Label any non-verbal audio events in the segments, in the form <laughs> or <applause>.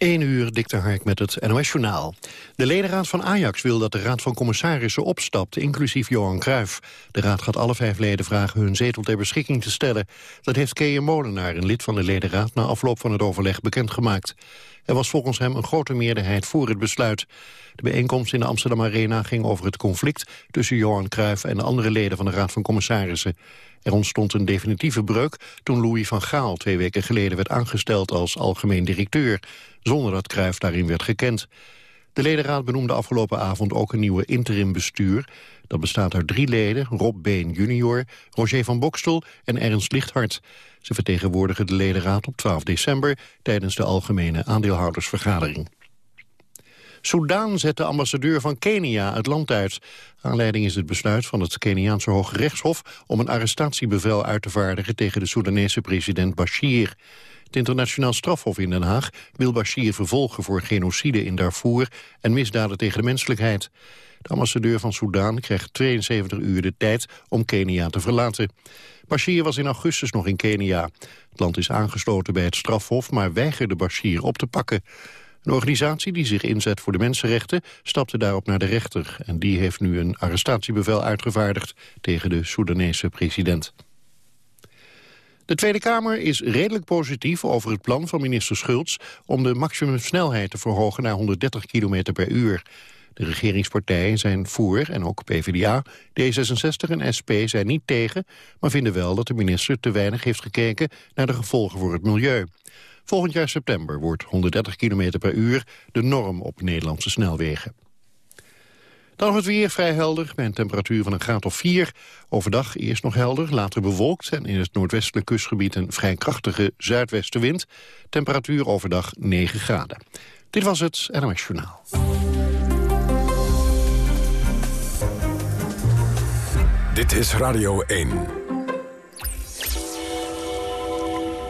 1 uur, Dikte Hark met het NOS-journaal. De ledenraad van Ajax wil dat de raad van commissarissen opstapt, inclusief Johan Cruijff. De raad gaat alle vijf leden vragen hun zetel ter beschikking te stellen. Dat heeft Keeën Molenaar, een lid van de ledenraad, na afloop van het overleg bekendgemaakt. Er was volgens hem een grote meerderheid voor het besluit. De bijeenkomst in de Amsterdam Arena ging over het conflict tussen Johan Cruijff en de andere leden van de raad van commissarissen. Er ontstond een definitieve breuk toen Louis van Gaal twee weken geleden werd aangesteld als algemeen directeur, zonder dat Cruijff daarin werd gekend. De ledenraad benoemde afgelopen avond ook een nieuwe interimbestuur. Dat bestaat uit drie leden, Rob Been junior, Roger van Bokstel en Ernst Lichthart. Ze vertegenwoordigen de ledenraad op 12 december tijdens de algemene aandeelhoudersvergadering. Soudaan zet de ambassadeur van Kenia het land uit. Aanleiding is het besluit van het Keniaanse Hoge Rechtshof... om een arrestatiebevel uit te vaardigen tegen de Soedanese president Bashir. Het internationaal strafhof in Den Haag wil Bashir vervolgen voor genocide in Darfur en misdaden tegen de menselijkheid. De ambassadeur van Soudaan krijgt 72 uur de tijd om Kenia te verlaten. Bashir was in augustus nog in Kenia. Het land is aangesloten bij het strafhof, maar weigerde Bashir op te pakken. Een organisatie die zich inzet voor de mensenrechten stapte daarop naar de rechter. En die heeft nu een arrestatiebevel uitgevaardigd tegen de Soedanese president. De Tweede Kamer is redelijk positief over het plan van minister Schultz... om de maximumsnelheid te verhogen naar 130 km per uur. De regeringspartijen zijn voor, en ook PvdA, D66 en SP zijn niet tegen... maar vinden wel dat de minister te weinig heeft gekeken naar de gevolgen voor het milieu. Volgend jaar september wordt 130 km per uur de norm op Nederlandse snelwegen. Dan het weer vrij helder, bij een temperatuur van een graad of 4. Overdag eerst nog helder, later bewolkt... en in het noordwestelijk kustgebied een vrij krachtige zuidwestenwind. Temperatuur overdag 9 graden. Dit was het NMS Journaal. Dit is Radio 1.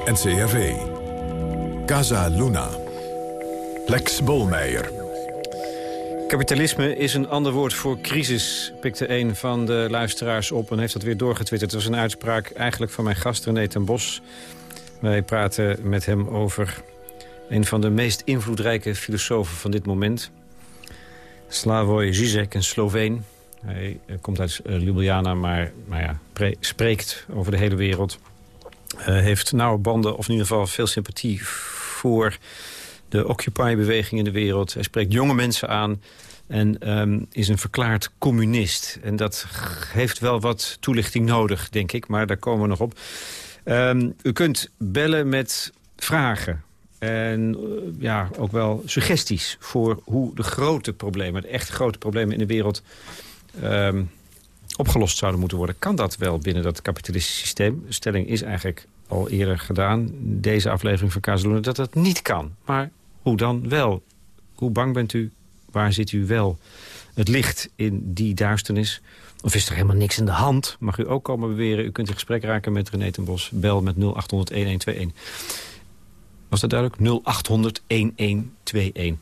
NCRV. Casa Luna. Lex Bolmeijer. Kapitalisme is een ander woord voor crisis, pikte een van de luisteraars op... en heeft dat weer doorgetwitterd. Het was een uitspraak eigenlijk van mijn gast René ten Bos. Wij praten met hem over een van de meest invloedrijke filosofen van dit moment. Slavoj Zizek, een Sloveen. Hij eh, komt uit eh, Ljubljana, maar, maar ja, spreekt over de hele wereld. Uh, heeft nauwe banden, of in ieder geval veel sympathie voor de Occupy-beweging in de wereld. Hij spreekt jonge mensen aan en um, is een verklaard communist. En dat heeft wel wat toelichting nodig, denk ik, maar daar komen we nog op. Um, u kunt bellen met vragen en uh, ja, ook wel suggesties voor hoe de grote problemen... de echt grote problemen in de wereld um, opgelost zouden moeten worden. Kan dat wel binnen dat kapitalistische systeem? Stelling is eigenlijk al eerder gedaan, deze aflevering van Kazeloenen, dat dat niet kan. Maar hoe dan wel? Hoe bang bent u? Waar zit u wel? Het licht in die duisternis. Of is er helemaal niks in de hand? Mag u ook komen beweren. U kunt in gesprek raken met René ten Bos. Bel met 0800-1121. Was dat duidelijk? 0800-1121.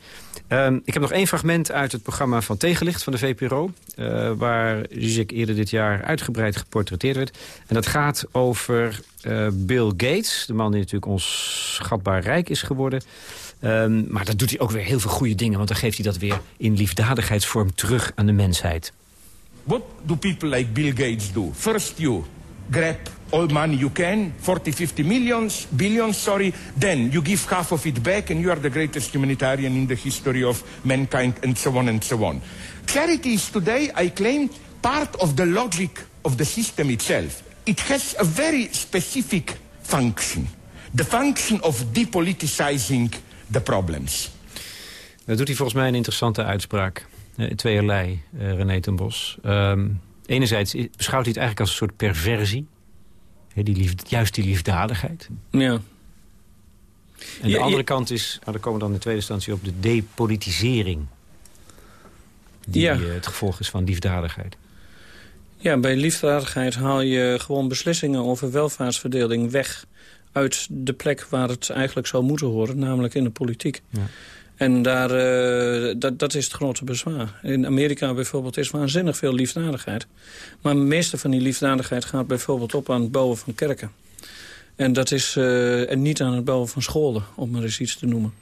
Um, ik heb nog één fragment uit het programma van Tegenlicht van de VPRO... Uh, waar Zizek eerder dit jaar uitgebreid geportretteerd werd. En dat gaat over uh, Bill Gates, de man die natuurlijk ons schatbaar rijk is geworden... Um, maar dat doet hij ook weer heel veel goede dingen... want dan geeft hij dat weer in liefdadigheidsvorm terug aan de mensheid. What do people like Bill Gates do? First you grab all money you can, 40, 50 millions, billions, sorry. Then you give half of it back and you are the greatest humanitarian in the history of mankind and so on and so on. Charity is today, I claim, part of the logic of the system itself. It has a very specific function. The function of depoliticizing the problems. Dat doet hij volgens mij een interessante uitspraak. Uh, tweeërlei, uh, René ten Bos. Um, enerzijds beschouwt hij het eigenlijk als een soort perversie. die lief, juist die liefdadigheid. Ja. En de andere kant is, nou, daar komen we dan in de tweede instantie op... de depolitisering. Die ja. uh, het gevolg is van liefdadigheid. Ja, bij liefdadigheid haal je gewoon beslissingen over welvaartsverdeling weg uit de plek waar het eigenlijk zou moeten horen, namelijk in de politiek. Ja. En daar, uh, dat, dat is het grote bezwaar. In Amerika bijvoorbeeld is waanzinnig veel liefdadigheid. Maar het meeste van die liefdadigheid gaat bijvoorbeeld op aan het bouwen van kerken. En dat is en niet aan het bouwen van scholen, om maar eens iets te noemen.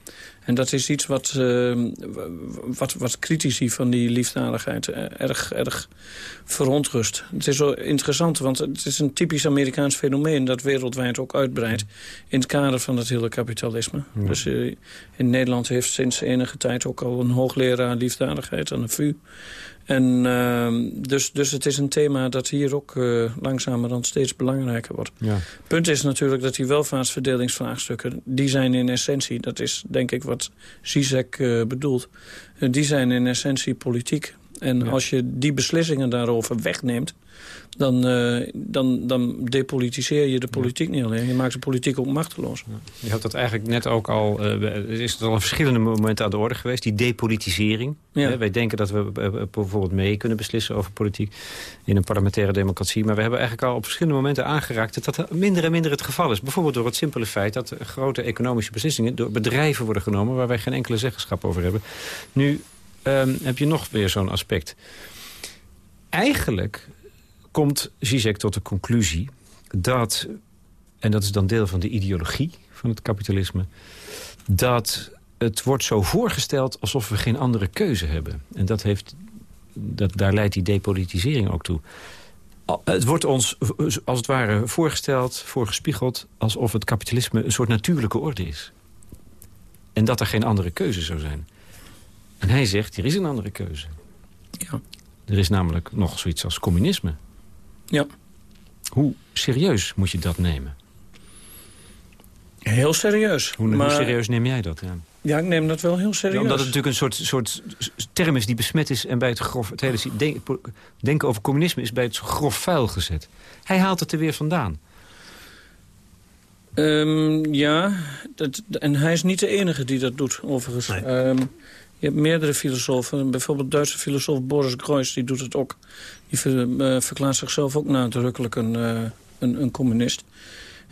En dat is iets wat, uh, wat, wat critici van die liefdadigheid erg, erg verontrust. Het is zo interessant, want het is een typisch Amerikaans fenomeen... dat wereldwijd ook uitbreidt in het kader van het hele kapitalisme. Dus uh, in Nederland heeft sinds enige tijd ook al een hoogleraar liefdadigheid aan de VU... En uh, dus, dus het is een thema dat hier ook uh, langzamerhand steeds belangrijker wordt. Ja. Punt is natuurlijk dat die welvaartsverdelingsvraagstukken... die zijn in essentie, dat is denk ik wat Zizek uh, bedoelt... Uh, die zijn in essentie politiek. En ja. als je die beslissingen daarover wegneemt dan, uh, dan, dan depolitiseer je de politiek niet alleen. Je maakt de politiek ook machteloos. Je had dat eigenlijk net ook al... Uh, is het al een verschillende momenten aan de orde geweest. Die depolitisering. Wij denken dat we uh, bijvoorbeeld mee kunnen beslissen over politiek... in een parlementaire democratie. Maar we hebben eigenlijk al op verschillende momenten aangeraakt... dat dat minder en minder het geval is. Bijvoorbeeld door het simpele feit dat grote economische beslissingen... door bedrijven worden genomen waar wij geen enkele zeggenschap over hebben. Nu um, heb je nog weer zo'n aspect. Eigenlijk komt Zizek tot de conclusie dat, en dat is dan deel van de ideologie van het kapitalisme... dat het wordt zo voorgesteld alsof we geen andere keuze hebben. En dat heeft, dat, daar leidt die depolitisering ook toe. Het wordt ons als het ware voorgesteld, voorgespiegeld... alsof het kapitalisme een soort natuurlijke orde is. En dat er geen andere keuze zou zijn. En hij zegt, er is een andere keuze. Ja. Er is namelijk nog zoiets als communisme. Ja. Hoe serieus moet je dat nemen? Heel serieus. Hoe, maar... hoe serieus neem jij dat? Ja. ja, ik neem dat wel heel serieus. Ja, omdat het natuurlijk een soort, soort term is die besmet is... en bij het grof... Het hele denk, denken over communisme is bij het grof vuil gezet. Hij haalt het er weer vandaan. Um, ja, dat, en hij is niet de enige die dat doet, overigens. Nee. Um, je hebt meerdere filosofen. Bijvoorbeeld Duitse filosoof Boris Groys, die doet het ook. Die uh, verklaart zichzelf ook nadrukkelijk een, uh, een, een, communist.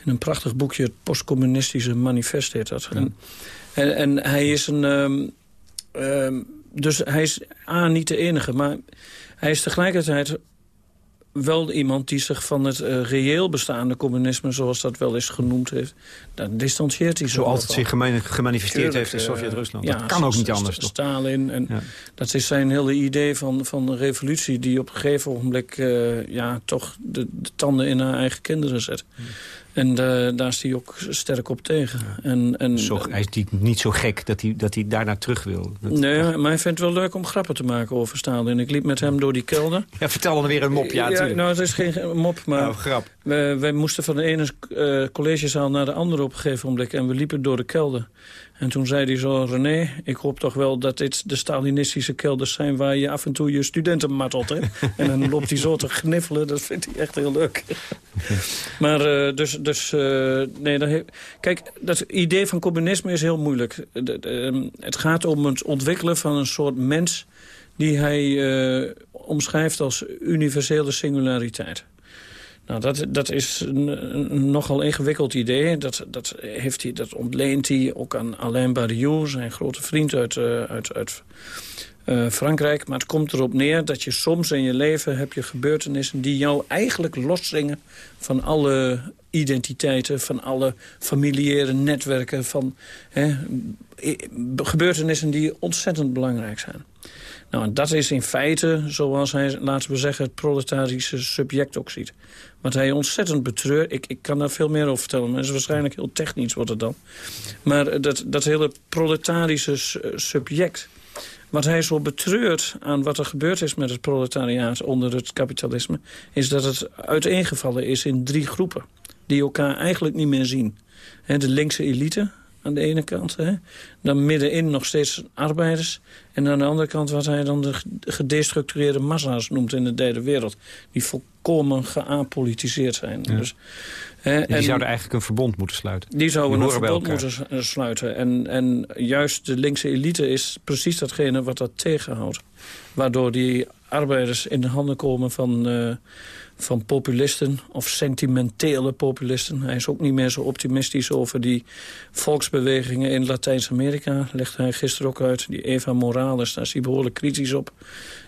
In een prachtig boekje, het postcommunistische manifest heet dat. Ja. En, en, en, hij is een... Um, um, dus hij is A, niet de enige, maar hij is tegelijkertijd wel iemand die zich van het uh, reëel bestaande communisme... zoals dat wel eens genoemd heeft, daar distancieert hij zo Zoals het zich gemanifesteerd heeft in Sovjet-Rusland. dat kan ook niet anders, toch? Stalin. En ja. Dat is zijn hele idee van, van de revolutie... die op een gegeven ogenblik uh, ja, toch de, de, tanden in haar eigen kinderen zet. Hmm. En daar is hij ook sterk op tegen. En, en, zo, hij is niet zo gek dat hij, dat hij daarna terug wil. Dat, nee, maar hij vindt het wel leuk om grappen te maken over Stalin. Ik liep met hem door die kelder. <laughs> Ja, vertel dan weer een mop, ja, ja Nou, het is geen <laughs> mop, maar... Oh, grap. We, wij moesten van de ene uh, collegezaal naar de andere op een gegeven moment. En we liepen door de kelder. En toen zei hij zo, René, ik hoop toch wel dat dit de Stalinistische kelders zijn... waar je af en toe je studenten mattelt. Hè? <laughs> en dan loopt hij zo te gniffelen, dat vindt hij echt heel leuk. maar uh, dus, dus uh, nee, heeft, kijk, dat idee van communisme is heel moeilijk. De, de, um, het gaat om het ontwikkelen van een soort mens... die hij uh, omschrijft als universele singulariteit. Nou, dat, dat is een, nogal ingewikkeld idee. Dat, dat, heeft hij, dat ontleent hij ook aan Alain Badiou, zijn grote vriend uit, uh, uit, uit uh, Frankrijk. Maar het komt erop neer dat je soms in je leven heb je gebeurtenissen... die jou eigenlijk loszingen van alle identiteiten... van alle familiaire netwerken, van hè, gebeurtenissen die ontzettend belangrijk zijn. Nou, dat is in feite, zoals hij, laten we zeggen, het proletarische subject ook ziet. Wat hij ontzettend betreurt. Ik, ik kan daar veel meer over vertellen, maar het is waarschijnlijk heel technisch wordt het dan. Maar dat, dat hele proletarische subject... Wat hij zo betreurt aan wat er gebeurd is met het proletariaat onder het kapitalisme... is dat het uiteengevallen is in drie groepen die elkaar eigenlijk niet meer zien. de linkse elite, aan de ene kant. Hè. Dan middenin nog steeds arbeiders. En aan de andere kant wat hij dan de gedestructureerde massa's noemt in de derde wereld. Die volkomen geapolitiseerd zijn. Ja. Dus, hè, die en, zouden eigenlijk een verbond moeten sluiten. Die zouden een verbond moeten sluiten. En, en juist de linkse elite is precies datgene wat dat tegenhoudt. Waardoor die arbeiders in de handen komen van, van populisten of sentimentele populisten. Hij is ook niet meer zo optimistisch over die volksbewegingen in Latijns-Amerika. Legde hij gisteren ook uit. Die Eva Morales, daar is hij behoorlijk kritisch op.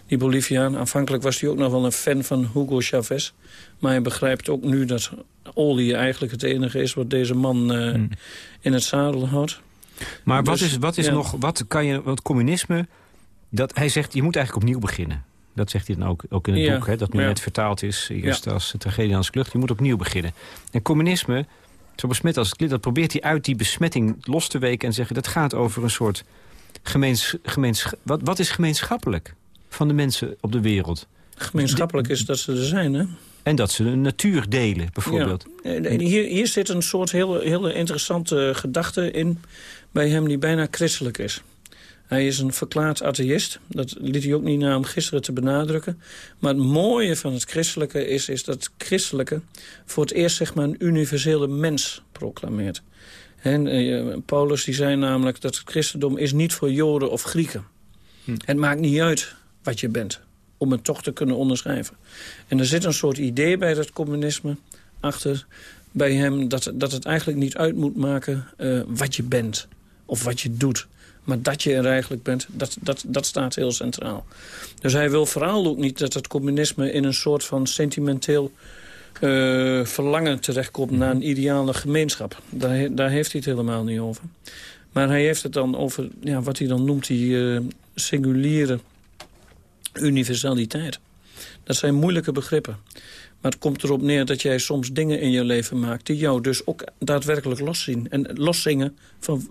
Die Boliviaan. Aanvankelijk was hij ook nog wel een fan van Hugo Chavez. Maar hij begrijpt ook nu dat olie eigenlijk het enige is... wat deze man uh, in het zadel houdt. Maar wat dus, is, wat is nog... Wat kan je... Want communisme... Dat, hij zegt, je moet eigenlijk opnieuw beginnen. Dat zegt hij dan ook, ook in het boek, hè, dat nu net vertaald is. Eerst ja. als tragedie als klucht. Je moet opnieuw beginnen. En communisme, zo besmet als het klinkt... dat probeert hij uit die besmetting los te weken en zeggen... dat gaat over een soort gemeens, gemeens, wat, wat is gemeenschappelijk van de mensen op de wereld? Gemeenschappelijk is dat ze er zijn, hè? En dat ze de natuur delen, bijvoorbeeld. Ja. Hier, hier zit een soort hele, hele interessante gedachte in... bij hem die bijna christelijk is. Hij is een verklaard atheïst. Dat liet hij ook niet na om gisteren te benadrukken. Maar het mooie van het christelijke is, is dat het christelijke... voor het eerst zeg maar, een universele mens proclameert. En, uh, Paulus die zei namelijk dat het christendom is niet voor Joden of Grieken. Hm. Het maakt niet uit wat je bent, om het toch te kunnen onderschrijven. En er zit een soort idee bij dat communisme achter bij hem... dat, dat het eigenlijk niet uit moet maken uh, wat je bent of wat je doet. Maar dat je er eigenlijk bent, dat, dat, dat staat heel centraal. Dus hij wil vooral ook niet dat het communisme in een soort van sentimenteel uh, verlangen terechtkomt naar een ideale gemeenschap. Daar, daar heeft hij het helemaal niet over. Maar hij heeft het dan over ja, wat hij dan noemt die uh, singuliere universaliteit. Dat zijn moeilijke begrippen. Maar het komt erop neer dat jij soms dingen in je leven maakt... die jou dus ook daadwerkelijk loszien. En loszingen van,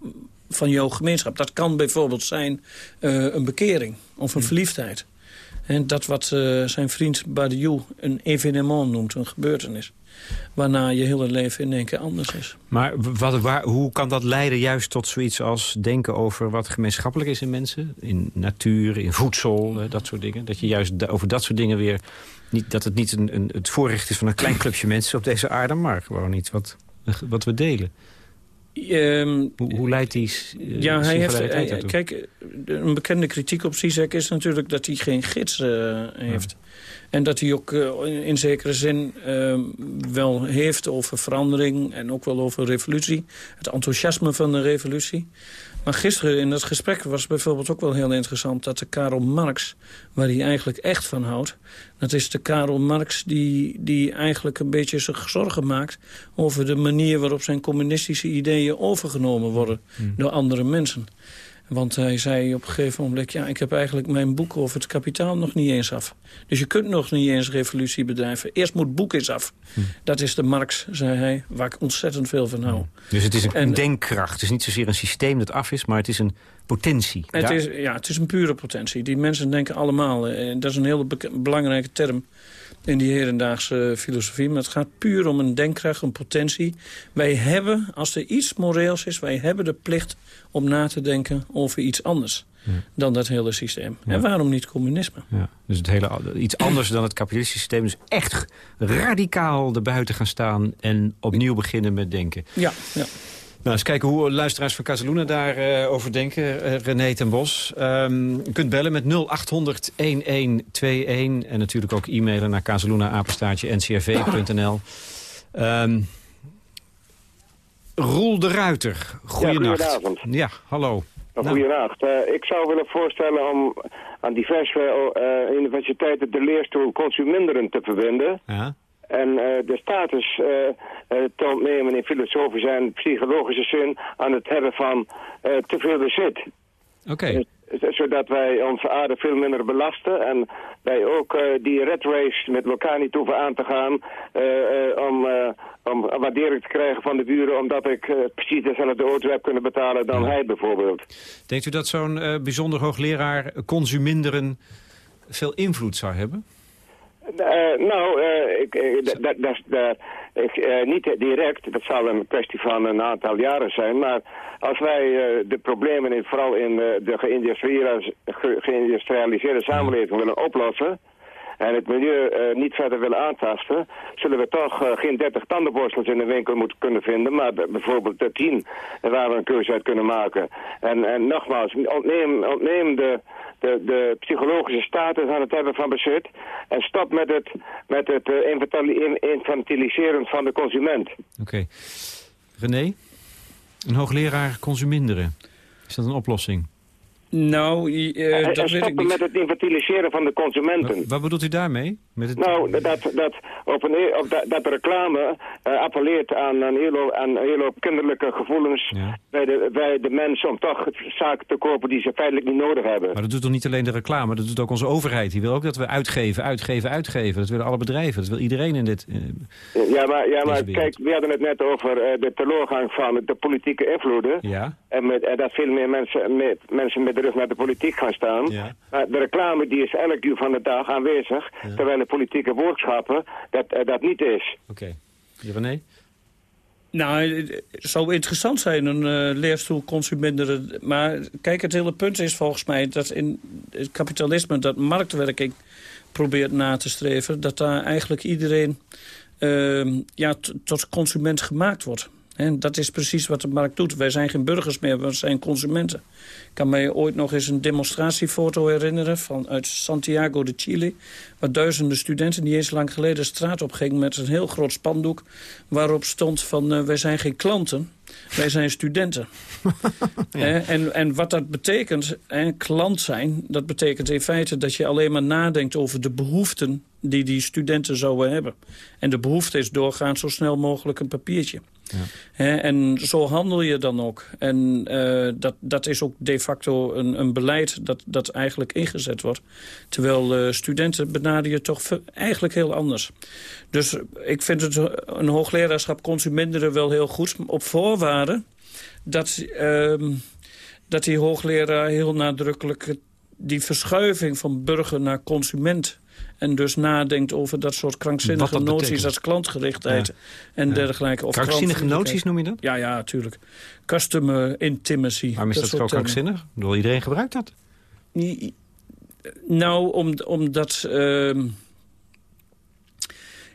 van jouw gemeenschap. Dat kan bijvoorbeeld zijn uh, een bekering of een verliefdheid. En dat wat uh, zijn vriend Badiou een evenement noemt, een gebeurtenis. Waarna je hele leven in één keer anders is. Maar wat, waar, hoe kan dat leiden juist tot zoiets als denken over wat gemeenschappelijk is in mensen? In natuur, in voedsel, uh, dat soort dingen. Dat je juist over dat soort dingen weer... Niet, dat het niet een, een, het voorrecht is van een klein clubje mensen op deze aarde... maar gewoon iets wat, wat we delen. Um, hoe, hoe, leidt die uh, Ja, hij heeft, hij, kijk, een bekende kritiek op Zizek is natuurlijk dat hij geen gids uh, heeft. En dat hij ook uh, in zekere zin uh, wel heeft over verandering en ook wel over revolutie. Het enthousiasme van de revolutie. Maar gisteren in dat gesprek was bijvoorbeeld ook wel heel interessant... dat de Karl Marx, waar hij eigenlijk echt van houdt... dat is de Karl Marx die, die eigenlijk een beetje zich zorgen maakt... over de manier waarop zijn communistische ideeën overgenomen worden... Hmm. door andere mensen. Want hij zei op een gegeven moment... ja, ik heb eigenlijk mijn boek over het kapitaal nog niet eens af. Dus je kunt nog niet eens revolutie bedrijven. Eerst moet boek eens af. Hm. Dat is de Marx, zei hij, waar ik ontzettend veel van hou. Hm. Dus het is een denkkracht. Het is niet zozeer een systeem dat af is, maar het is een potentie. Het is, ja, het is een pure potentie. Die mensen denken allemaal, eh, dat is een hele belangrijke term in die hedendaagse filosofie. Maar het gaat puur om een denkkracht, een potentie. Wij hebben, als er iets moreels is, wij hebben de plicht om na te denken over iets anders. dan dat hele systeem. En waarom niet communisme? Ja. Dus het hele, iets anders dan het kapitalistische systeem. Dus echt radicaal erbuiten gaan staan en opnieuw beginnen met denken. Ja, ja. Nou, eens kijken hoe luisteraars van Casaluna daarover uh, over denken. Uh, René ten Bos. Um, u kunt bellen met 0800-1121. En natuurlijk ook e-mailen naar casaluna-ncrv.nl. Um, ehm, Roel de Ruiter, goedenacht. Ja, goedenavond. Ja, hallo. Nou. Goedenacht. Uh, ik zou willen voorstellen om aan diverse uh, universiteiten de leerstoel consuminderen te verbinden. Ja. En uh, de status te ontnemen in filosofische en psychologische zin aan het hebben van te veel bezit. Oké zodat wij onze aarde veel minder belasten. En wij ook uh, die red race met elkaar niet hoeven aan te gaan uh, uh, om, om waardering te krijgen van de buren... omdat ik precies dezelfde auto heb kunnen betalen dan hij bijvoorbeeld. Denkt u dat zo'n bijzonder hoogleraar consuminderen veel invloed zou hebben? Nou, ik, ik, niet direct. Dat zal een kwestie van een aantal jaren zijn. Maar als wij uh, de problemen in, vooral in uh, de geïndustrialiseerde samenleving willen oplossen en het milieu uh, niet verder willen aantasten, zullen we toch uh, geen 30 tandenborstels in de winkel moeten kunnen vinden, maar bijvoorbeeld de 10 waar we een keuze uit kunnen maken. En, en nogmaals, ontneem, ontneem de, de, de psychologische status aan het hebben van bezit. En stop met het, met het uh, infantiliseren van de consument. Oké. René, een hoogleraar consuminderen. Is dat een oplossing? Nou, uh, dat weet ik niet. met het infantiliseren van de consumenten. Wat, bedoelt u daarmee? Met het... Nou, dat, dat, op een, e- op dat, dat reclame uh, appelleert aan een hele hoop, aan een hele hoop kinderlijke gevoelens bij, de, bij de mensen om toch zaken te kopen die ze feitelijk niet nodig hebben. Maar dat doet toch niet alleen de reclame, dat doet ook onze overheid. Die wil ook dat we uitgeven, uitgeven, uitgeven. Dat willen alle bedrijven, dat wil iedereen in dit uh, Ja, maar, ja, maar kijk, we hadden het net over de teleurgang van de politieke invloeden. Ja. En, met, en dat veel meer mensen, met, mensen met de rug naar de politiek gaan staan. Maar de reclame die is elk uur van de dag aanwezig. Terwijl de politieke boodschappen dat, uh, dat niet is. Oké. Okay. René? Nou, het zou interessant zijn, een uh, leerstoel consuminderen. Maar kijk, het hele punt is volgens mij dat in het kapitalisme... dat marktwerking probeert na te streven... dat daar eigenlijk iedereen uh, ja, tot consument gemaakt wordt. En dat is precies wat de markt doet. Wij zijn geen burgers meer, we zijn consumenten. Ik kan mij ooit nog eens een demonstratiefoto herinneren... Van, uit Santiago de Chile... waar duizenden studenten niet eens lang geleden de straat op gingen... met een heel groot spandoek waarop stond van... Uh, wij zijn geen klanten, wij zijn studenten. <laughs> en, en wat dat betekent, klant zijn... dat betekent in feite dat je alleen maar nadenkt over de behoeften... die die studenten zouden hebben. En de behoefte is doorgaans zo snel mogelijk een papiertje. Ja. en zo handel je dan ook. En uh, dat, dat is ook de facto een, een beleid dat, dat eigenlijk ingezet wordt. Terwijl uh, studenten benaderen je toch eigenlijk heel anders. Dus ik vind het een hoogleraarschap consuminderen wel heel goed. Op voorwaarde dat, uh, dat die hoogleraar heel nadrukkelijk die verschuiving van burger naar consument en dus nadenkt over dat soort krankzinnige noties als klantgerichtheid en dergelijke. Of krankzinnige noties noem je dat? Ja, ja, natuurlijk. Customer intimacy. Waarom is dat, zo krankzinnig? Ik bedoel, iedereen gebruikt dat? Nou, om, omdat... Uh,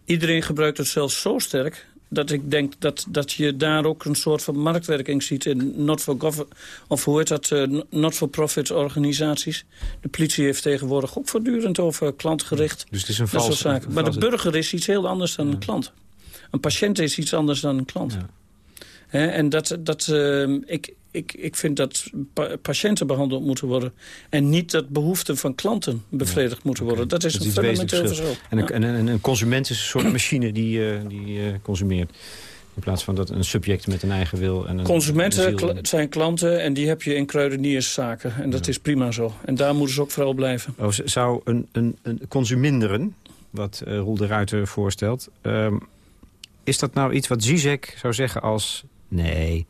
iedereen gebruikt het zelfs zo sterk dat ik denk dat, dat je daar ook een soort van marktwerking ziet in not-for-profit, of hoe heet dat, uh, not-for-profit organisaties. De politie heeft tegenwoordig ook voortdurend over klantgericht. Dus het is een vals, zaken. Maar de burger is iets heel anders dan een klant. Een patiënt is iets anders dan een klant. Ja. En dat, dat, uh, ik, ik, ik vind dat patiënten behandeld moeten worden... en niet dat behoeften van klanten bevredigd moeten worden. Dat is een fundamenteel verschil. En, een, en, een, consument is een soort <coughs> machine die, uh, die uh, consumeert. In plaats van dat een subject met een eigen wil. En een, Consumenten zijn klanten en die heb je in kruidenierszaken. En dat is prima zo. En daar moeten ze ook vooral blijven. Oh, zou een, een, een consuminderen, wat uh, Roel de Ruiter voorstelt... Um, is dat nou iets wat Zizek zou zeggen als... nee,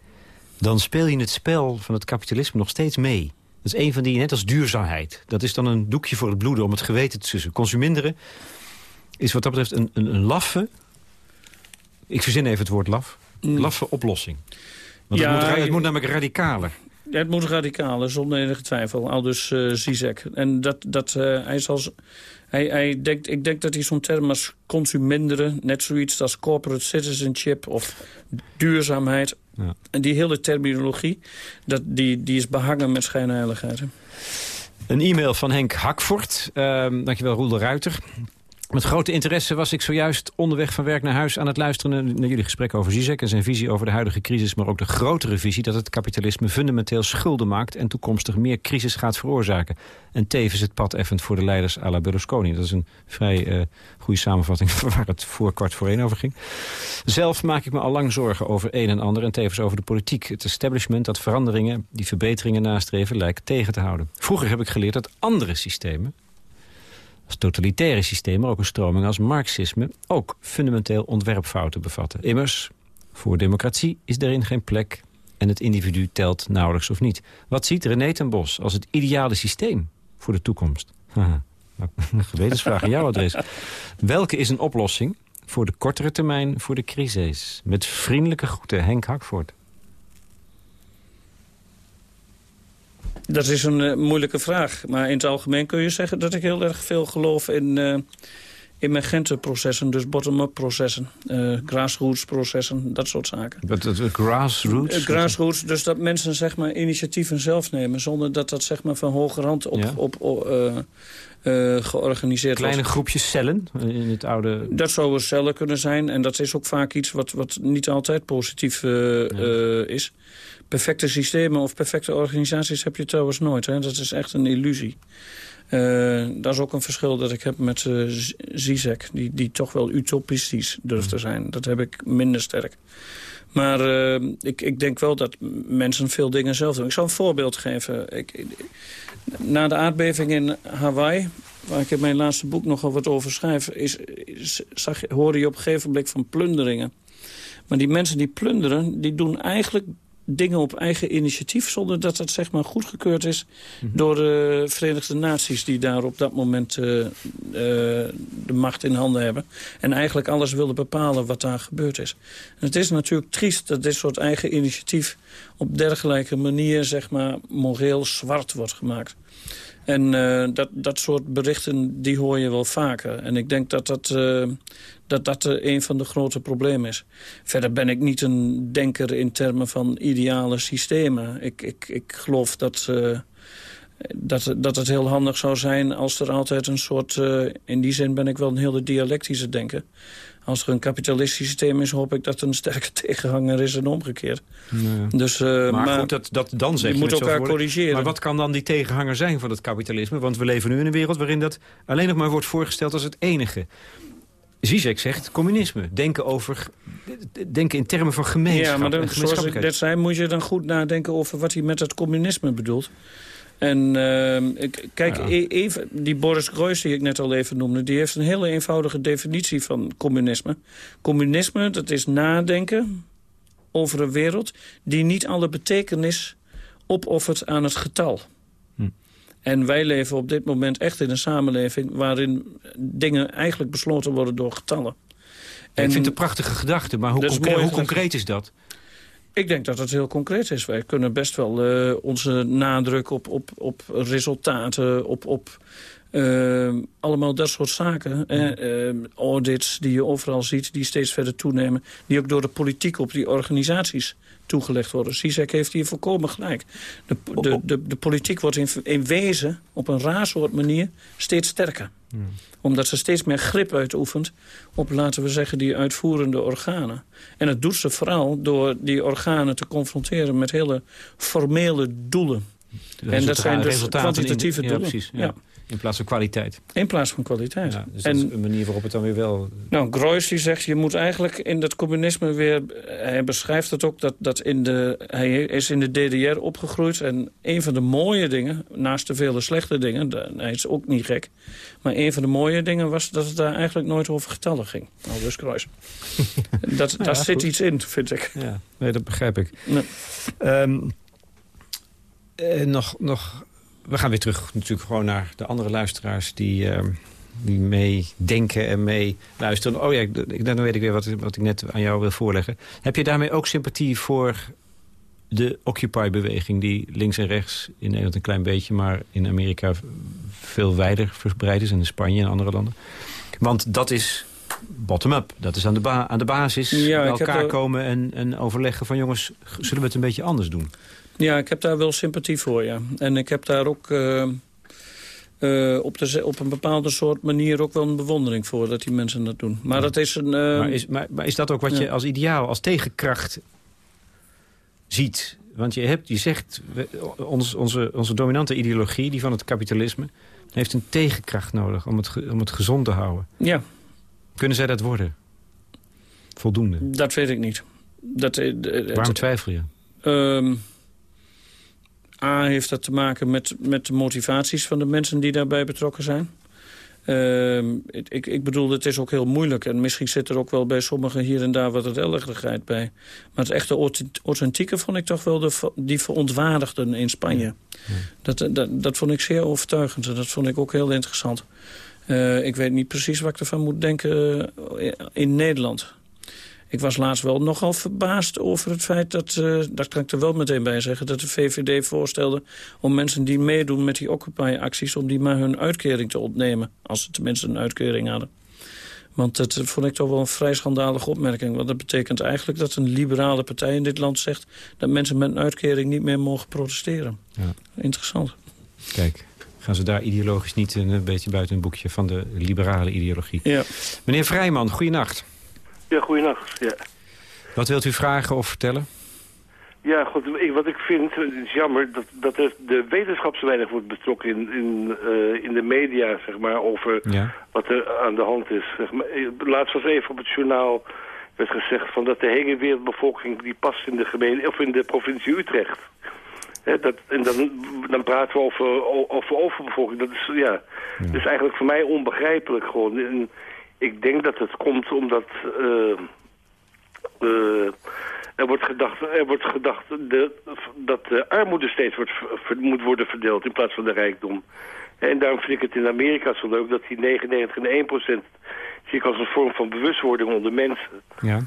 dan speel je het spel van het kapitalisme nog steeds mee. Dat is een van die, net als duurzaamheid. Dat is dan een doekje voor het bloeden om het geweten te sussen. Consuminderen is wat dat betreft een, een, een laffe... Ik verzin even het woord laf. Mm. Laffe oplossing. Want ja, het, moet, het moet namelijk radicaler. Het moet radicaler, zonder enige twijfel. Al dus uh, Zizek. En dat, dat, uh, hij, zal, hij, hij denkt, ik denk dat hij zo'n term als consuminderen... net zoiets als corporate citizenship of duurzaamheid... Ja. En die hele terminologie, dat, die, die is behangen met schijnheiligheid. Een e-mail van Henk Hakvoort. Uh, dankjewel, Roel de Ruiter. Met grote interesse was ik zojuist onderweg van werk naar huis... aan het luisteren naar jullie gesprek over Zizek... en zijn visie over de huidige crisis, maar ook de grotere visie... dat het kapitalisme fundamenteel schulden maakt... en toekomstig meer crisis gaat veroorzaken. En tevens het pad effend voor de leiders à la Berlusconi. Dat is een vrij uh, goede samenvatting <laughs> waar het voor kwart voor één over ging. Zelf maak ik me al lang zorgen over een en ander... en tevens over de politiek. Het establishment dat veranderingen, die verbeteringen nastreven... lijkt tegen te houden. Vroeger heb ik geleerd dat andere systemen als totalitaire systeem, maar ook een stroming als marxisme... ook fundamenteel ontwerpfouten bevatten. Immers, voor democratie is daarin geen plek... en het individu telt nauwelijks of niet. Wat ziet René ten Bos als het ideale systeem voor de toekomst? Haha, <laughs> een gewetensvraag aan jouw adres. Welke is een oplossing voor de kortere termijn voor de crisis? Met vriendelijke groeten, Henk Hakvoort. Dat is een uh, moeilijke vraag. Maar in het algemeen kun je zeggen dat ik heel erg veel geloof in, uh, emergente processen, dus bottom-up processen, uh, grassroots processen, dat soort zaken. Wat is grassroots? Uh, grassroots, dus dat mensen zeg maar initiatieven zelf nemen, zonder dat dat zeg maar van hoge rand op, op uh, georganiseerd Kleine groepjes cellen in het oude... Dat zouden cellen kunnen zijn en dat is ook vaak iets wat, wat niet altijd positief is. Perfecte systemen of perfecte organisaties heb je trouwens nooit. Hè? Dat is echt een illusie. Uh, dat is ook een verschil dat ik heb met uh, Zizek, die, die toch wel utopistisch durft te zijn. Dat heb ik minder sterk. Maar uh, ik, ik denk wel dat mensen veel dingen zelf doen. Ik zal een voorbeeld geven. Ik, na de aardbeving in Hawaii, waar ik in mijn laatste boek nogal wat over schrijf... Is, is, zag, hoorde je op een gegeven moment van plunderingen. Maar die mensen die plunderen, die doen eigenlijk dingen op eigen initiatief... zonder dat dat zeg maar goedgekeurd is mhm. door de Verenigde Naties... die daar op dat moment uh, uh, de macht in handen hebben. En eigenlijk alles willen bepalen wat daar gebeurd is. En het is natuurlijk triest dat dit soort eigen initiatief... op dergelijke manier zeg maar moreel zwart wordt gemaakt. En uh, dat, dat soort berichten, die hoor je wel vaker. En ik denk dat dat, uh, dat, dat uh, een van de grote problemen is. Verder ben ik niet een denker in termen van ideale systemen. Ik, ik, ik geloof dat, dat, dat het heel handig zou zijn als er altijd een soort... in die zin ben ik wel een hele dialectische denker als er een kapitalistisch systeem is, hoop ik dat er een sterke <laughs> tegenhanger is en omgekeerd. Nee. Dus, uh, maar, goed, dat, dat, dan zeg je, je moet elkaar corrigeren. Maar wat kan dan die tegenhanger zijn van het kapitalisme? Want we leven nu in een wereld waarin dat alleen nog maar wordt voorgesteld als het enige. Zizek zegt communisme. Denken, over, denken in termen van gemeenschap. Ja, maar dan, zoals ik net zei, moet je dan goed nadenken over wat hij met het communisme bedoelt. En uh, kijk, e- even, die Boris Groys die ik net al even noemde... die heeft een hele eenvoudige definitie van communisme. Communisme, dat is nadenken over een wereld... die niet alle betekenis opoffert aan het getal. Hm. En wij leven op dit moment echt in een samenleving... waarin dingen eigenlijk besloten worden door getallen. En, ik vind het een prachtige gedachte, maar hoe, concreet, hoe concreet is dat? Ik denk dat het heel concreet is. Wij kunnen best wel uh, onze nadruk op, op, op resultaten, op, op uh, allemaal dat soort zaken. Uh, audits die je overal ziet, die steeds verder toenemen. Die ook door de politiek op die organisaties toegelegd worden. Zizek heeft hier volkomen gelijk. De, de, de, de politiek wordt in, in wezen op een raar soort manier steeds sterker. Hmm. Omdat ze steeds meer grip uitoefent op, laten we zeggen, die uitvoerende organen. En het doet ze vooral door die organen te confronteren met hele formele doelen. en dat zijn dus kwantitatieve doelen. precies, ja. In plaats van kwaliteit. In plaats van kwaliteit. Ja, dus dat en, is een manier waarop het dan weer wel... Nou, Groys die zegt, je moet eigenlijk in dat communisme weer... Hij beschrijft het ook, dat, dat in de, hij is in de DDR opgegroeid. En een van de mooie dingen, naast de vele slechte dingen... hij is ook niet gek... maar een van de mooie dingen was dat het daar eigenlijk nooit over getallen ging. Al dus Groys. <laughs> dat, daar zit iets in, vind ik. Ja, nee, dat begrijp ik. Nee. Um, nog, nog we gaan weer terug natuurlijk gewoon naar de andere luisteraars... die, uh, die meedenken en mee luisteren. Oh ja, dan weet ik weer wat, wat ik net aan jou wil voorleggen. Heb je daarmee ook sympathie voor de Occupy-beweging... die links en rechts in Nederland een klein beetje... maar in Amerika veel wijder verspreid is... en in Spanje en andere landen? Want dat is bottom-up. Dat is aan de, aan de basis ja, bij elkaar komen en, en overleggen van... jongens, zullen we het een beetje anders doen? Ja, ik heb daar wel sympathie voor, ja. En ik heb daar ook uh, uh, op, de, op een bepaalde soort manier ook wel een bewondering voor... dat die mensen dat doen. Maar dat is een... Uh, maar, is, maar, maar, is dat ook wat je als ideaal, als tegenkracht ziet? Want je, hebt, je zegt, ons, onze, onze dominante ideologie, die van het kapitalisme... heeft een tegenkracht nodig om het, om het gezond te houden. Ja. Kunnen zij dat worden? Voldoende? Dat weet ik niet. Dat, Waarom twijfel je? Um, A heeft dat te maken met, met de motivaties van de mensen die daarbij betrokken zijn. Uh, ik, ik bedoel, het is ook heel moeilijk. En misschien zit er ook wel bij sommigen hier en daar wat relligheid bij. Maar het echte authentieke vond ik toch wel de, die verontwaardigden in Spanje. Dat, dat, dat vond ik zeer overtuigend. En dat vond ik ook heel interessant. Uh, ik weet niet precies wat ik ervan moet denken uh, in Nederland. Ik was laatst wel nogal verbaasd over het feit dat, uh, dat kan ik er wel meteen bij zeggen, dat de VVD voorstelde om mensen die meedoen met die Occupy-acties, om die maar hun uitkering te ontnemen. Als ze tenminste een uitkering hadden. Want dat vond ik toch wel een vrij schandalige opmerking. Want dat betekent eigenlijk dat een liberale partij in dit land zegt... dat mensen met een uitkering niet meer mogen protesteren. Ja. Interessant. Kijk, gaan ze daar ideologisch niet een beetje buiten een boekje... van de liberale ideologie. Ja. Meneer Vrijman, goeienacht. Ja, goeienacht. Ja. Wat wilt u vragen of vertellen? Ja, goed, wat ik vind, het is jammer dat, dat er de wetenschap zo weinig wordt betrokken in, in, uh, in de media, zeg maar, over wat er aan de hand is. Zeg maar. Laatst was even op het journaal werd gezegd van dat de hele wereldbevolking die past in de gemeente, of in de provincie Utrecht. dat, en dan, dan praten we over, over overbevolking. Dat is, ja, Dat is eigenlijk voor mij onbegrijpelijk gewoon. En ik denk dat het komt omdat... Uh, uh, er wordt gedacht, er wordt gedacht de, dat de armoede steeds wordt, moet worden verdeeld in plaats van de rijkdom. En daarom vind ik het in Amerika zo leuk dat die 99 en 1 procent zie ik als een vorm van bewustwording onder mensen. Ja.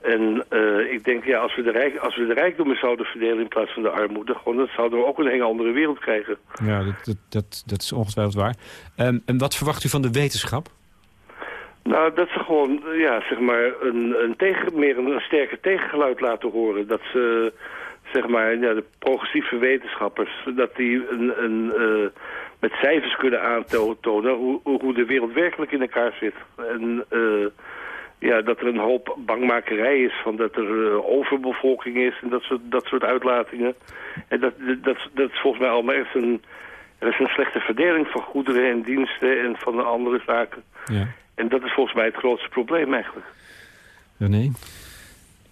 En uh, ik denk, ja, als we, de rijk, als we de rijkdommen zouden verdelen in plaats van de armoede... Gewoon, dan zouden we ook een hele andere wereld krijgen. Ja, dat, dat, dat, is ongetwijfeld waar. Um, en wat verwacht u van de wetenschap? Nou, dat ze gewoon, ja, zeg maar, een, een tegen, meer een, sterker tegengeluid laten horen. Dat ze, zeg maar, ja, de progressieve wetenschappers, dat die een, een, uh, met cijfers kunnen aantonen hoe, hoe de wereld werkelijk in elkaar zit. En uh, ja, dat er een hoop bangmakerij is van dat er uh, overbevolking is en dat soort, dat soort uitlatingen. En dat, dat, dat is volgens mij allemaal echt een, er is een slechte verdeling van goederen en diensten en van andere zaken. Ja. En dat is volgens mij het grootste probleem eigenlijk. René?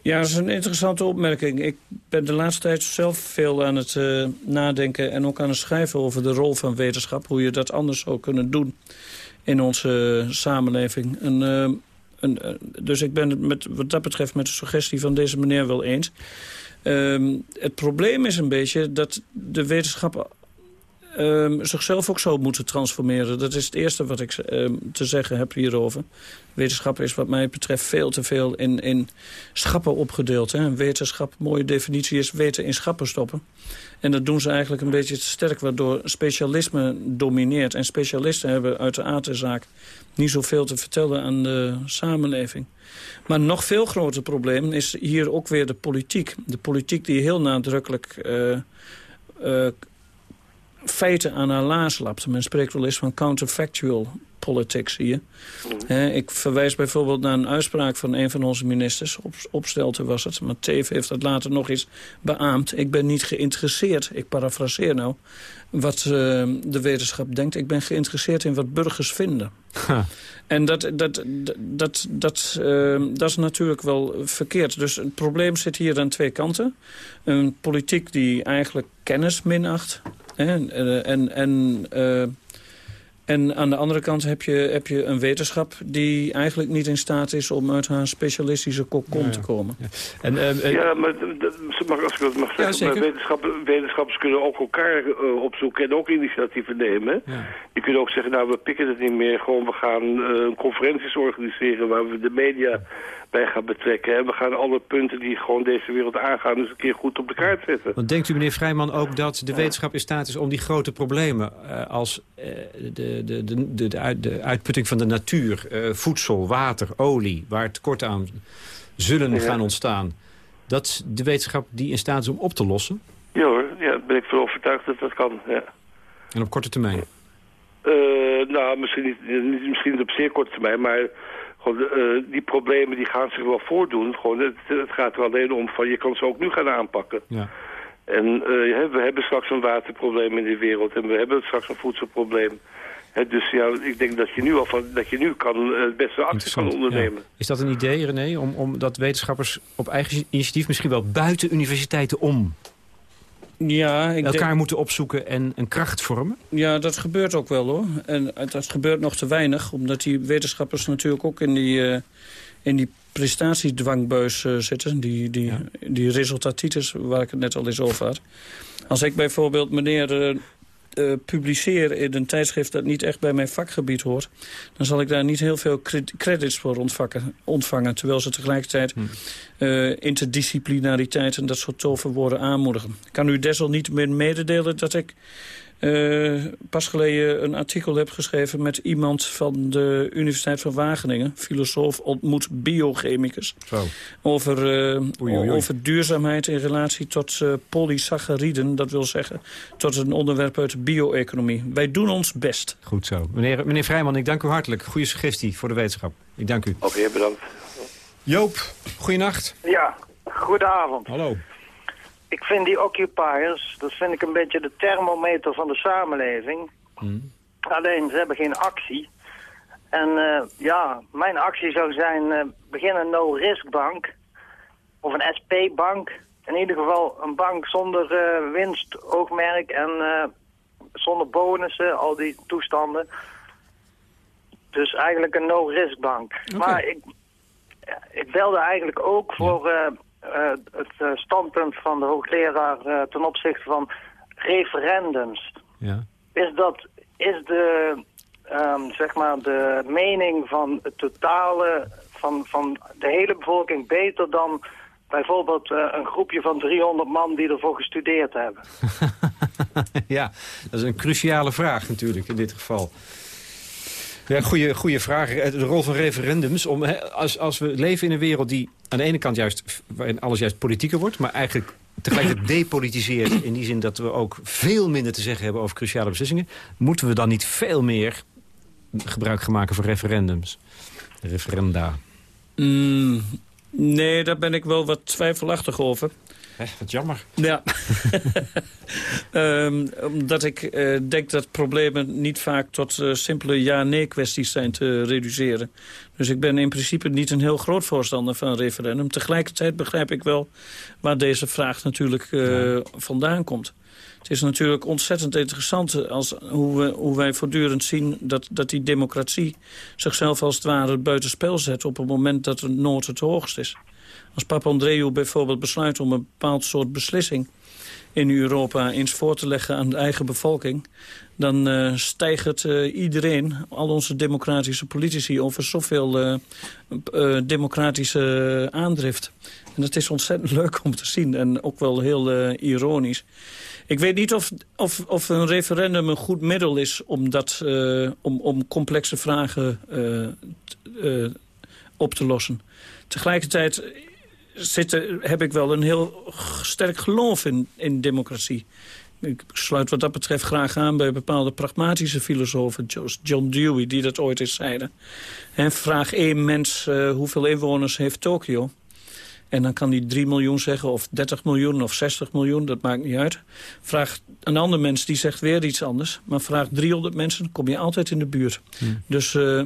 Ja, dat is een interessante opmerking. Ik ben de laatste tijd zelf veel aan het uh, nadenken... en ook aan het schrijven over de rol van wetenschap. Hoe je dat anders zou kunnen doen in onze samenleving. En, uh, een, uh, dus ik ben het met, wat dat betreft met de suggestie van deze meneer wel eens. Ehm, het probleem is een beetje dat de wetenschap um, zichzelf ook zou moeten transformeren. Dat is het eerste wat ik um, te zeggen heb hierover. Wetenschap is wat mij betreft veel te veel in, in schappen opgedeeld. Hè. Wetenschap, mooie definitie is weten in schappen stoppen. En dat doen ze eigenlijk een beetje te sterk, waardoor specialisme domineert. En specialisten hebben uit de aard zaak niet zoveel te vertellen aan de samenleving. Maar een nog veel groter probleem is hier ook weer de politiek. De politiek die heel nadrukkelijk uh, uh, feiten aan haar laars lapt. Men spreekt wel eens van counterfactual politics hier. Mm. ik verwijs bijvoorbeeld naar een uitspraak van een van onze ministers. Op, opstelte was het, maar Teef heeft dat later nog eens beaamd. Ik ben niet geïnteresseerd, ik parafraseer nou, wat uh, de wetenschap denkt. Ik ben geïnteresseerd in wat burgers vinden. En dat, dat, dat, dat, uh, dat is natuurlijk wel verkeerd. Dus het probleem zit hier aan twee kanten. Een politiek die eigenlijk kennis minacht en, eh, en, en, uh, en aan de andere kant heb je, heb je een wetenschap... die eigenlijk niet in staat is om uit haar specialistische kokon te komen. Ja, en, uh, ja maar mag, als ik dat mag zeggen... maar wetenschappers kunnen ook elkaar uh, opzoeken... en ook initiatieven nemen. Ja. Je kunt ook zeggen, nou, we pikken het niet meer. Gewoon, we gaan uh, conferenties organiseren... waar we de media bij gaan betrekken. En we gaan alle punten die gewoon deze wereld aangaan... eens een keer goed op de kaart zetten. Want denkt u, meneer Vrijman, ook dat de wetenschap in staat is... om die grote problemen uh, als uh, de, de, de, de, de, uitputting van de natuur... Uh, voedsel, water, olie, waar tekort aan zullen gaan ontstaan... dat de wetenschap die in staat is om op te lossen? Ja hoor, ja, daar ben ik van overtuigd dat dat kan, ja. En op korte termijn? nou, misschien niet, misschien niet op zeer korte termijn, maar gewoon, uh, die problemen die gaan zich wel voordoen. Gewoon, het, het, gaat er alleen om van je kan ze ook nu gaan aanpakken. Ja. En uh, we hebben straks een waterprobleem in de wereld en we hebben straks een voedselprobleem. He, dus ja, ik denk dat je nu, al van, dat je nu kan, uh, het beste actie kan ondernemen. Ja. Is dat een idee, René, om, om dat wetenschappers op eigen initiatief... misschien wel buiten universiteiten om ja, ik elkaar denk... moeten opzoeken en een kracht vormen? Ja, dat gebeurt ook wel hoor. En dat gebeurt nog te weinig, omdat die wetenschappers natuurlijk ook in die, uh, in die prestatiedwangbuis uh, zitten. Die, die, ja. die resultatitis, waar ik het net al eens over had. Als ik bijvoorbeeld meneer uh, uh, publiceer in een tijdschrift dat niet echt bij mijn vakgebied hoort... dan zal ik daar niet heel veel credits voor ontvangen. ontvangen terwijl ze tegelijkertijd hmm. uh, interdisciplinariteit en dat soort toverwoorden aanmoedigen. Ik kan u desalniettemin mededelen dat ik uh, pas geleden een artikel heb geschreven... met iemand van de Universiteit van Wageningen. Filosoof ontmoet biochemicus. Zo. Over, uh, over duurzaamheid in relatie tot uh, polysacchariden. Dat wil zeggen tot een onderwerp uit de bio-economie. Wij doen ons best. Goed zo. Meneer, meneer Vrijman, ik dank u hartelijk. Goede suggestie voor de wetenschap. Ik dank u. Oké, bedankt. Joop, goeienacht. Ja, goedenavond. Hallo. Ik vind die occupiers, dat vind ik een beetje de thermometer van de samenleving. Hmm. Alleen, ze hebben geen actie. En uh, ja, mijn actie zou zijn, uh, begin een no-risk bank. Of een SP-bank. In ieder geval een bank zonder uh, winstoogmerk en zonder bonussen, al die toestanden. Dus eigenlijk een no-risk bank. Maar ik, ik belde eigenlijk ook voor het uh, standpunt van de hoogleraar uh, ten opzichte van referendums. Ja. Is dat is de, um, zeg maar de mening van het totale, van, van de hele bevolking beter dan bijvoorbeeld een groepje van 300 man die ervoor gestudeerd hebben? <laughs> ja, dat is een cruciale vraag natuurlijk in dit geval. Ja, goede, goede vraag. De rol van referendums. Om, als, als we leven in een wereld die aan de ene kant juist, waarin alles juist politieker wordt... maar eigenlijk tegelijkertijd <clears throat> depolitiseert... in die zin dat we ook veel minder te zeggen hebben over cruciale beslissingen... moeten we dan niet veel meer gebruik gaan maken van referendums? Referenda. Mm, nee, daar ben ik wel wat twijfelachtig over. Wat jammer. Ja. um, <laughs> omdat ik uh, denk dat problemen niet vaak tot uh, simpele ja-nee kwesties zijn te reduceren. Dus ik ben in principe niet een heel groot voorstander van een referendum. Tegelijkertijd begrijp ik wel waar deze vraag natuurlijk uh, ja. vandaan komt. Het is natuurlijk ontzettend interessant als, hoe, we, hoe wij voortdurend zien... Dat, dat die democratie zichzelf als het ware buitenspel zet... op het moment dat de nood het hoogst is. Als Papandreou bijvoorbeeld besluit om een bepaald soort beslissing in Europa eens voor te leggen aan de eigen bevolking... dan uh, stijgt uh, iedereen, al onze democratische politici... over zoveel uh, democratische aandrift. En dat is ontzettend <laughs> leuk om te zien en ook wel heel ironisch. Ik weet niet of, of, of een referendum een goed middel is om, dat, om, om complexe vragen op te lossen. Tegelijkertijd zitten, heb ik wel een heel sterk geloof in, in democratie. Ik sluit wat dat betreft graag aan bij bepaalde pragmatische filosofen. John Dewey, die dat ooit eens zeiden. En vraag één mens uh, hoeveel inwoners heeft Tokio. En dan kan hij 3 miljoen zeggen, of 30 miljoen, of 60 miljoen, dat maakt niet uit. Vraag een ander mens, die zegt weer iets anders. Maar vraag 300 mensen, dan kom je altijd in de buurt. Hmm. Dus uh,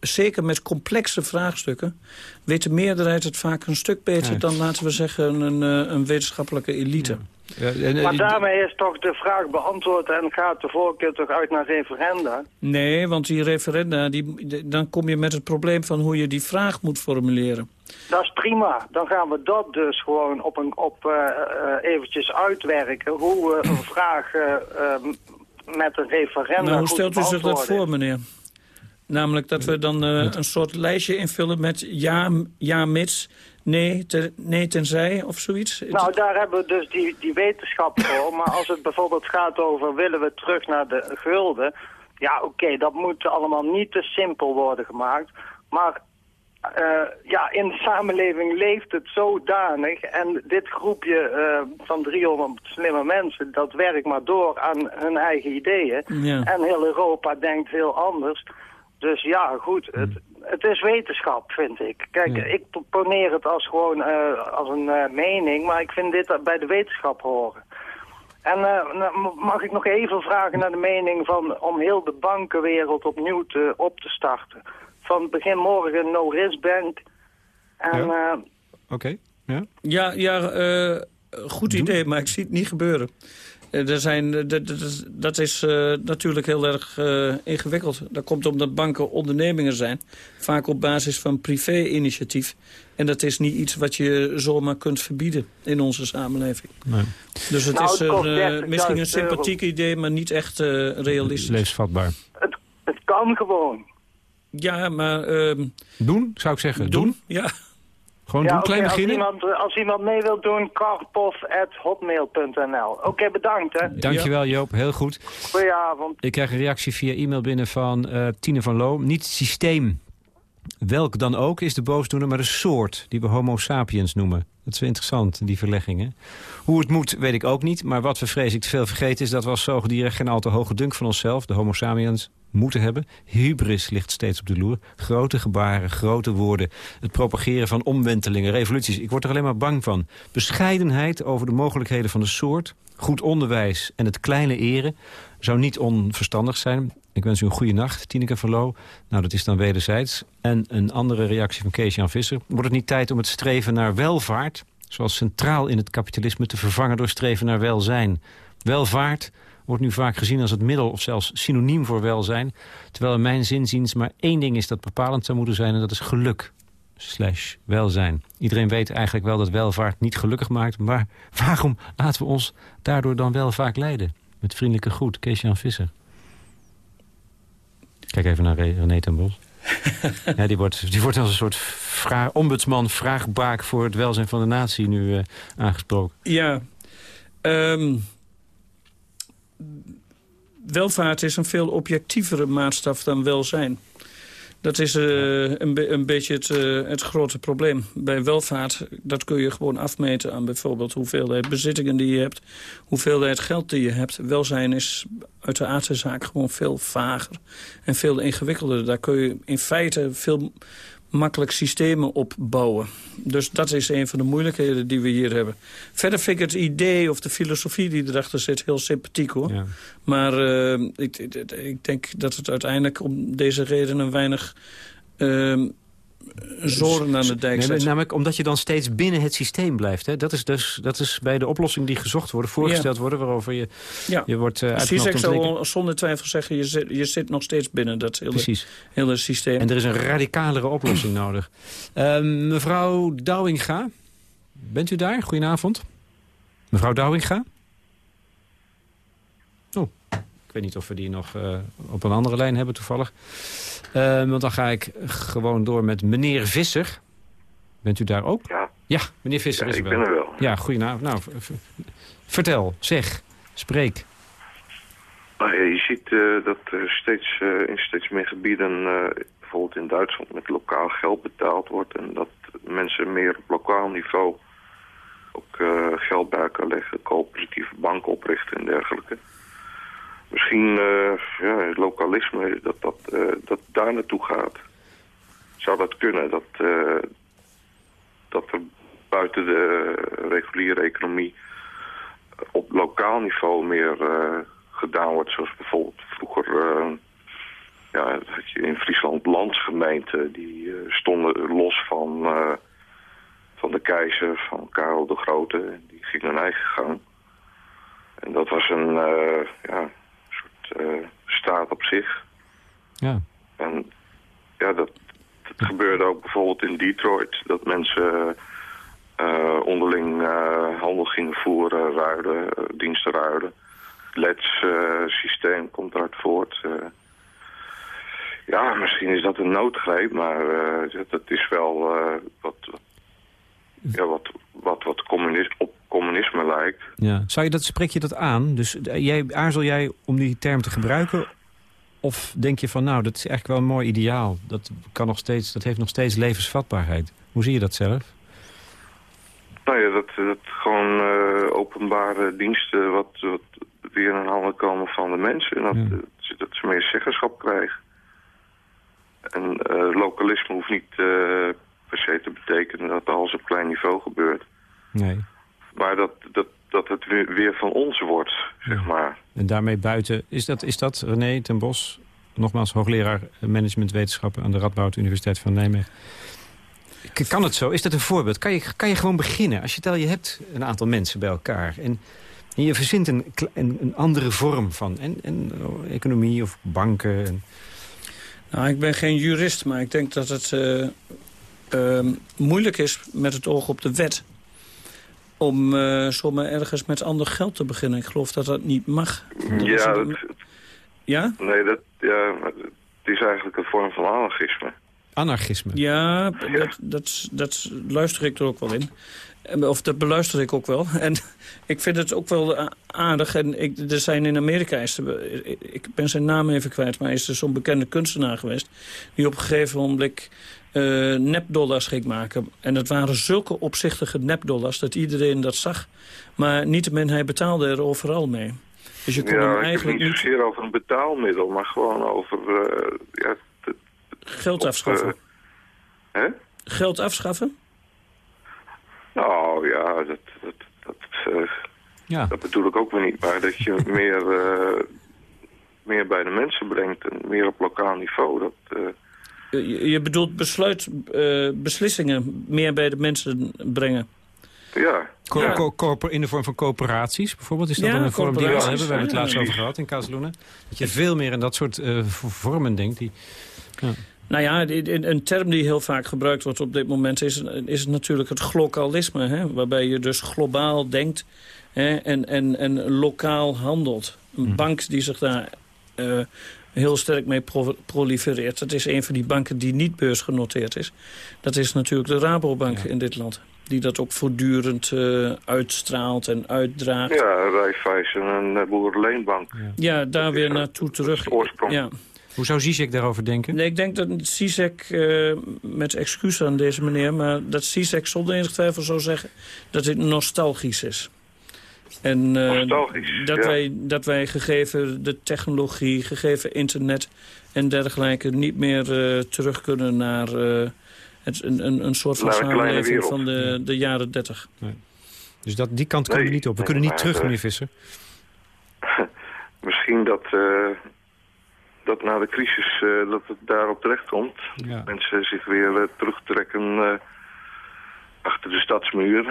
zeker met complexe vraagstukken... weet de meerderheid het vaak een stuk beter dan, laten we zeggen, een, een wetenschappelijke elite. Ja. Ja, en, maar daarmee is toch de vraag beantwoord en gaat de voorkeur toch uit naar referenda? Nee, want die referenda, die, dan kom je met het probleem van hoe je die vraag moet formuleren. Dat is prima. Dan gaan we dat dus gewoon op een, op, uh, uh, eventjes uitwerken. Hoe we een <clears throat> vraag uh, met een referendum nou, Hoe stelt u zich dat voor, meneer? Namelijk dat we dan een soort lijstje invullen met ja, ja mits, nee, te, nee tenzij of zoiets? Nou, daar hebben we dus die, die wetenschap voor. maar als het bijvoorbeeld gaat over willen we terug naar de gulden... ja, oké, dat moet allemaal niet te simpel worden gemaakt. Maar uh, ja, in de samenleving leeft het zodanig. En dit groepje uh, van 300 slimme mensen, dat werkt maar door aan hun eigen ideeën. Ja. En heel Europa denkt heel anders. Dus ja, goed, het, het is wetenschap, vind ik. Kijk, ja. ik poneer het als gewoon uh, als een mening, maar ik vind dit bij de wetenschap horen. En mag ik nog even vragen naar de mening van om heel de bankenwereld opnieuw te, op te starten van begin morgen no risk bank. En, ja. Uh, Oké, okay. ja. Ja, ja uh, goed Doe. idee, maar ik zie het niet gebeuren. Uh, er zijn, dat is natuurlijk heel erg ingewikkeld. Dat komt omdat banken ondernemingen zijn. Vaak op basis van privé-initiatief. En dat is niet iets wat je zomaar kunt verbieden in onze samenleving. Nee. Dus het nou, is het misschien een sympathiek euro. idee, maar niet echt realistisch. Leesvatbaar. Het, het kan gewoon. Ja, maar... Uh, doen, zou ik zeggen. Doen, doen. ja. Gewoon ja, doen, klein beginnen. Als iemand, als iemand mee wil doen, karpov.hotmail.nl. Oké, bedankt hè. Dankjewel Joop, heel goed. Goedenavond. Ik krijg een reactie via e-mail binnen van uh, Tine van Loo. Niet systeem, welk dan ook, is de boosdoener, maar de soort die we homo sapiens noemen. Dat is wel interessant, die verleggingen. Hoe het moet, weet ik ook niet. Maar wat we vrees ik te veel vergeten is dat we als zoogdieren... geen al te hoge dunk van onszelf, de homo sapiens, moeten hebben. Hybris ligt steeds op de loer. Grote gebaren, grote woorden. Het propageren van omwentelingen, revoluties. Ik word er alleen maar bang van. Bescheidenheid over de mogelijkheden van de soort. Goed onderwijs en het kleine eren zou niet onverstandig zijn. Ik wens u een goede nacht, Tineke Verloo. Nou, dat is dan wederzijds. En een andere reactie van Kees-Jan Visser. Wordt het niet tijd om het streven naar welvaart... zoals centraal in het kapitalisme te vervangen door streven naar welzijn? Welvaart wordt nu vaak gezien als het middel of zelfs synoniem voor welzijn. Terwijl in mijn zinziens maar één ding is dat bepalend zou moeten zijn... en dat is geluk slash welzijn. Iedereen weet eigenlijk wel dat welvaart niet gelukkig maakt... maar <laughs> waarom laten we ons daardoor dan wel vaak leiden? Met vriendelijke groet, Kees-Jan Visser. Kijk even naar René ten Bos. <laughs> ja, die, wordt, die wordt als een soort vraag, ombudsman, vraagbaak voor het welzijn van de natie nu uh, aangesproken. Ja, um, welvaart is een veel objectievere maatstaf dan welzijn. Dat is uh, een, een, beetje het, uh, het grote probleem. Bij welvaart, dat kun je gewoon afmeten aan bijvoorbeeld hoeveelheid bezittingen die je hebt, hoeveelheid geld die je hebt. Welzijn is uit de aardse zaak gewoon veel vager en veel ingewikkelder. Daar kun je in feite veel makkelijk systemen opbouwen. Dus dat is een van de moeilijkheden die we hier hebben. Verder vind ik het idee of de filosofie die erachter zit heel sympathiek hoor. Ja. Maar uh, ik, ik, denk dat het uiteindelijk om deze redenen weinig... Uh, zoren aan de dijk nee, Namelijk omdat je dan steeds binnen het systeem blijft. Hè? Dat, is dus, dat is bij de oplossingen die gezocht worden, voorgesteld worden... waarover je, ja. je wordt uh, Precies, ik zou zonder twijfel zeggen... Je zit, je zit nog steeds binnen dat hele, Precies. hele systeem. En er is een radicalere oplossing <clears throat> nodig. Uh, mevrouw Douwinga, bent u daar? Goedenavond. Mevrouw Douwinga? Oh, ik weet niet of we die nog uh, op een andere lijn hebben toevallig. Uh, want dan ga ik gewoon door met meneer Visser. Bent u daar ook? Ja. Ja, meneer Visser ja, is ik er wel. ben er wel. Ja, goedenavond. Nou, vertel, zeg, spreek. Nou ja, je ziet uh, dat er steeds, uh, in steeds meer gebieden, bijvoorbeeld in Duitsland, met lokaal geld betaald wordt. En dat mensen meer op lokaal niveau ook geld bij kan leggen, coöperatieve banken oprichten en dergelijke. Misschien uh, ja, het lokalisme, dat, dat, uh, dat daar naartoe gaat. Zou dat kunnen, dat, uh, dat er buiten de reguliere economie op lokaal niveau meer gedaan wordt. Zoals bijvoorbeeld vroeger ja, in Friesland landsgemeenten. Die stonden los van, van de keizer, van Karel de Grote. Die ging hun eigen gang. En dat was een, ja, uh, staat op zich. Ja. En ja, dat, dat gebeurde ook bijvoorbeeld in Detroit. Dat mensen uh, onderling uh, handel gingen voeren, ruiden, diensten ruiden. LEDS-systeem komt eruit voort. ja, misschien is dat een noodgreep, maar dat, dat, is wel wat, ja, wat, wat, wat communis op communisme lijkt. Ja. Zou je dat, spreek je dat aan? Dus jij, aarzel jij om die term te gebruiken? Of denk je van, nou, dat is eigenlijk wel een mooi ideaal. Dat, kan nog steeds, dat heeft nog steeds levensvatbaarheid. Hoe zie je dat zelf? Nou ja, dat, dat gewoon uh, openbare diensten wat, wat weer in handen komen van de mensen. En dat, ja. dat ze meer zeggenschap krijgen. En uh, lokalisme hoeft niet uh, per se te betekenen dat alles op klein niveau gebeurt. Nee. Maar dat, dat, dat het weer van ons wordt, zeg maar. En daarmee buiten, is dat, is dat René ten Bos, nogmaals hoogleraar managementwetenschappen aan de Radboud Universiteit van Nijmegen. Kan het zo? Is dat een voorbeeld? Kan je, kan je gewoon beginnen? Als je tel, je hebt een aantal mensen bij elkaar en, en je verzint een, een, een, andere vorm van en, en, oh, economie of banken. En... Nou, ik ben geen jurist, maar ik denk dat het uh, uh, moeilijk is met het oog op de wet om uh, zomaar ergens met ander geld te beginnen. Ik geloof dat dat niet mag. Dat ja, dat, ja? Nee, dat, ja, het is eigenlijk een vorm van anarchisme. Anarchisme. Ja, dat, dat, dat luister ik er ook wel in. Of dat beluister ik ook wel. <laughs> En ik vind het ook wel aardig. En ik, er zijn in Amerika, is ik ben zijn naam even kwijt... maar is er zo'n bekende kunstenaar geweest... die op een gegeven moment uh, nepdollars ging maken. En het waren zulke opzichtige nepdollars dat iedereen dat zag. Maar niettemin, hij betaalde er overal mee. Dus je kon ja, hem eigenlijk niet zozeer over een betaalmiddel, maar gewoon over... Uh, ja, Geld afschaffen. Uh, hè? Geld afschaffen? Nou ja, dat, dat, dat, uh, ja. dat bedoel ik ook weer niet. Maar dat je <laughs> meer, meer bij de mensen brengt en meer op lokaal niveau. Dat, je, je, bedoelt besluit, beslissingen meer bij de mensen brengen? Ja. in de vorm van coöperaties bijvoorbeeld? Is dat een vorm die we al hebben? We hebben het laatst over gehad in Casaluna. Dat je veel meer in dat soort uh, vormen denkt. Die, ja. Nou ja, een term die heel vaak gebruikt wordt op dit moment... is, is natuurlijk het globalisme. Hè? Waarbij je dus globaal denkt hè? En, en, en lokaal handelt. Een mhm. bank die zich daar uh, heel sterk mee prolifereert. Dat is een van die banken die niet beursgenoteerd is. Dat is natuurlijk de Rabobank in dit land die dat ook voortdurend uh, uitstraalt en uitdraagt. Ja, Rijfeisen en uh, Boerenleenbank. Ja. ja, daar weer naartoe terug. Oorsprong. Ja. Hoe zou Zizek daarover denken? Nee, ik denk dat Zizek, uh, met excuus aan deze meneer... maar dat Zizek zonder enige twijfel zou zeggen dat dit nostalgisch is. En nostalgisch, dat, wij, dat wij gegeven de technologie, gegeven internet en dergelijke... niet meer terug kunnen naar het, een, een, een soort van samenleving van de, de jaren dertig. Nee. Dus dat, die kant kunnen we niet op. We kunnen niet terug, meneer Visser. <laughs> Misschien dat, uh, dat na de crisis uh, dat het daarop terecht komt. Ja. Mensen zich weer uh, terugtrekken achter de stadsmuur.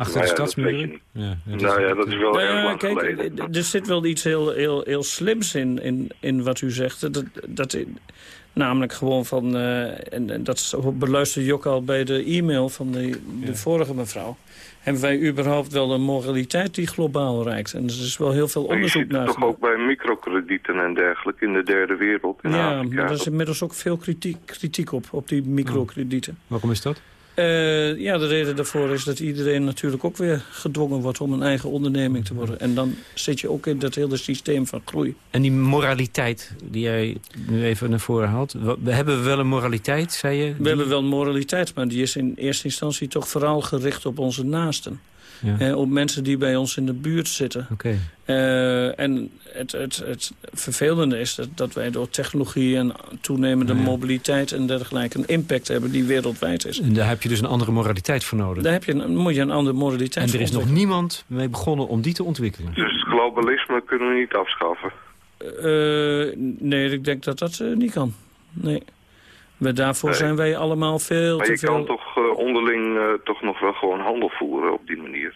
Achter de stadsmuren? Ja, nou ja, dat is wel nou ja, kijk, Er zit wel iets heel, heel, heel slims in, in, in wat u zegt. Dat, dat, Namelijk gewoon van, uh, en, dat beluisterde je ook al bij de e-mail van de, de vorige mevrouw. Hebben wij überhaupt wel een moraliteit die globaal reikt? En er is wel heel veel onderzoek naar. toch ook bij microkredieten en dergelijke in de derde wereld. ja, maar er is inmiddels ook veel kritiek, kritiek op, op die microkredieten. Waarom is dat? Uh, ja, de reden daarvoor is dat iedereen natuurlijk ook weer gedwongen wordt om een eigen onderneming te worden. En dan zit je ook in dat hele systeem van groei. En die moraliteit die jij nu even naar voren haalt. We hebben wel een moraliteit, zei je? We hebben wel een moraliteit, maar die is in eerste instantie toch vooral gericht op onze naasten. Ja. Eh, op mensen die bij ons in de buurt zitten. Okay. Uh, en het, het, het vervelende is dat, dat wij door technologie en toenemende mobiliteit en dergelijke een impact hebben die wereldwijd is. En daar heb je dus een andere moraliteit voor nodig. Daar heb je een, moet je een andere moraliteit En er is nog niemand mee begonnen om die te ontwikkelen. Dus globalisme kunnen we niet afschaffen? Uh, nee, ik denk dat dat uh, niet kan. Nee. Maar daarvoor zijn wij allemaal veel maar te veel... Maar je kan toch uh, onderling uh, toch nog wel gewoon handel voeren op die manier?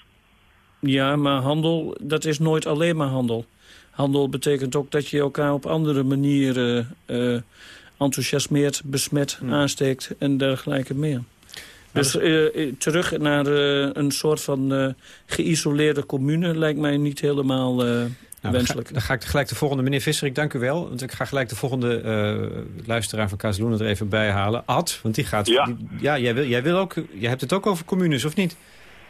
Ja, maar handel, dat is nooit alleen maar handel. Handel betekent ook dat je elkaar op andere manieren uh, enthousiasmeert, besmet, hmm. aansteekt en dergelijke meer. Dus terug naar een soort van geïsoleerde commune lijkt mij niet helemaal nou, wenselijk. Dan ga, ik gelijk de volgende, meneer Visser, ik dank u wel. Want ik ga gelijk de volgende uh, luisteraar van Kazeloen er even bij halen. Ad, want die gaat... Ja, ja jij, wil, jij, wil ook, jij hebt het ook over communes, of niet?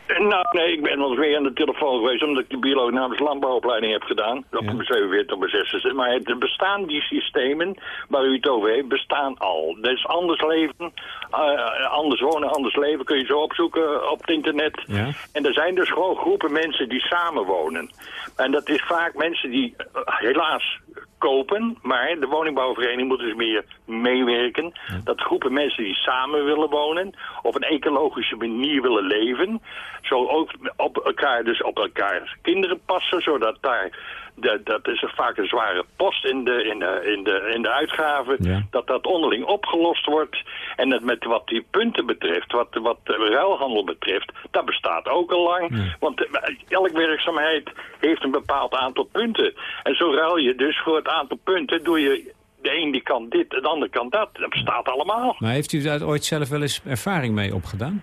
Nou, nee, ik ben eens weer aan de telefoon geweest... omdat ik de biologie namens landbouwopleiding heb gedaan. Op mijn 47 op mijn 66. Maar het bestaan die systemen waar u het over heeft, bestaan al. Dus anders leven, uh, anders wonen, anders leven... kun je zo opzoeken op het internet. Ja. En er zijn dus gewoon groepen mensen die samenwonen. En dat is vaak mensen die uh, helaas kopen, maar de woningbouwvereniging moet dus meer meewerken. Dat groepen mensen die samen willen wonen, op een ecologische manier willen leven, zo ook op elkaar, dus op elkaar kinderen passen, zodat daar dat, dat is vaak een zware post in de, in de, in de, in de uitgaven. Dat dat onderling opgelost wordt. En dat met wat die punten betreft, wat, wat de ruilhandel betreft, dat bestaat ook al lang. Want eh, elke werkzaamheid heeft een bepaald aantal punten. En zo ruil je dus voor het aantal punten, doe je de een die kan dit, de ander kan dat. Dat bestaat allemaal. Maar heeft u daar ooit zelf wel eens ervaring mee opgedaan?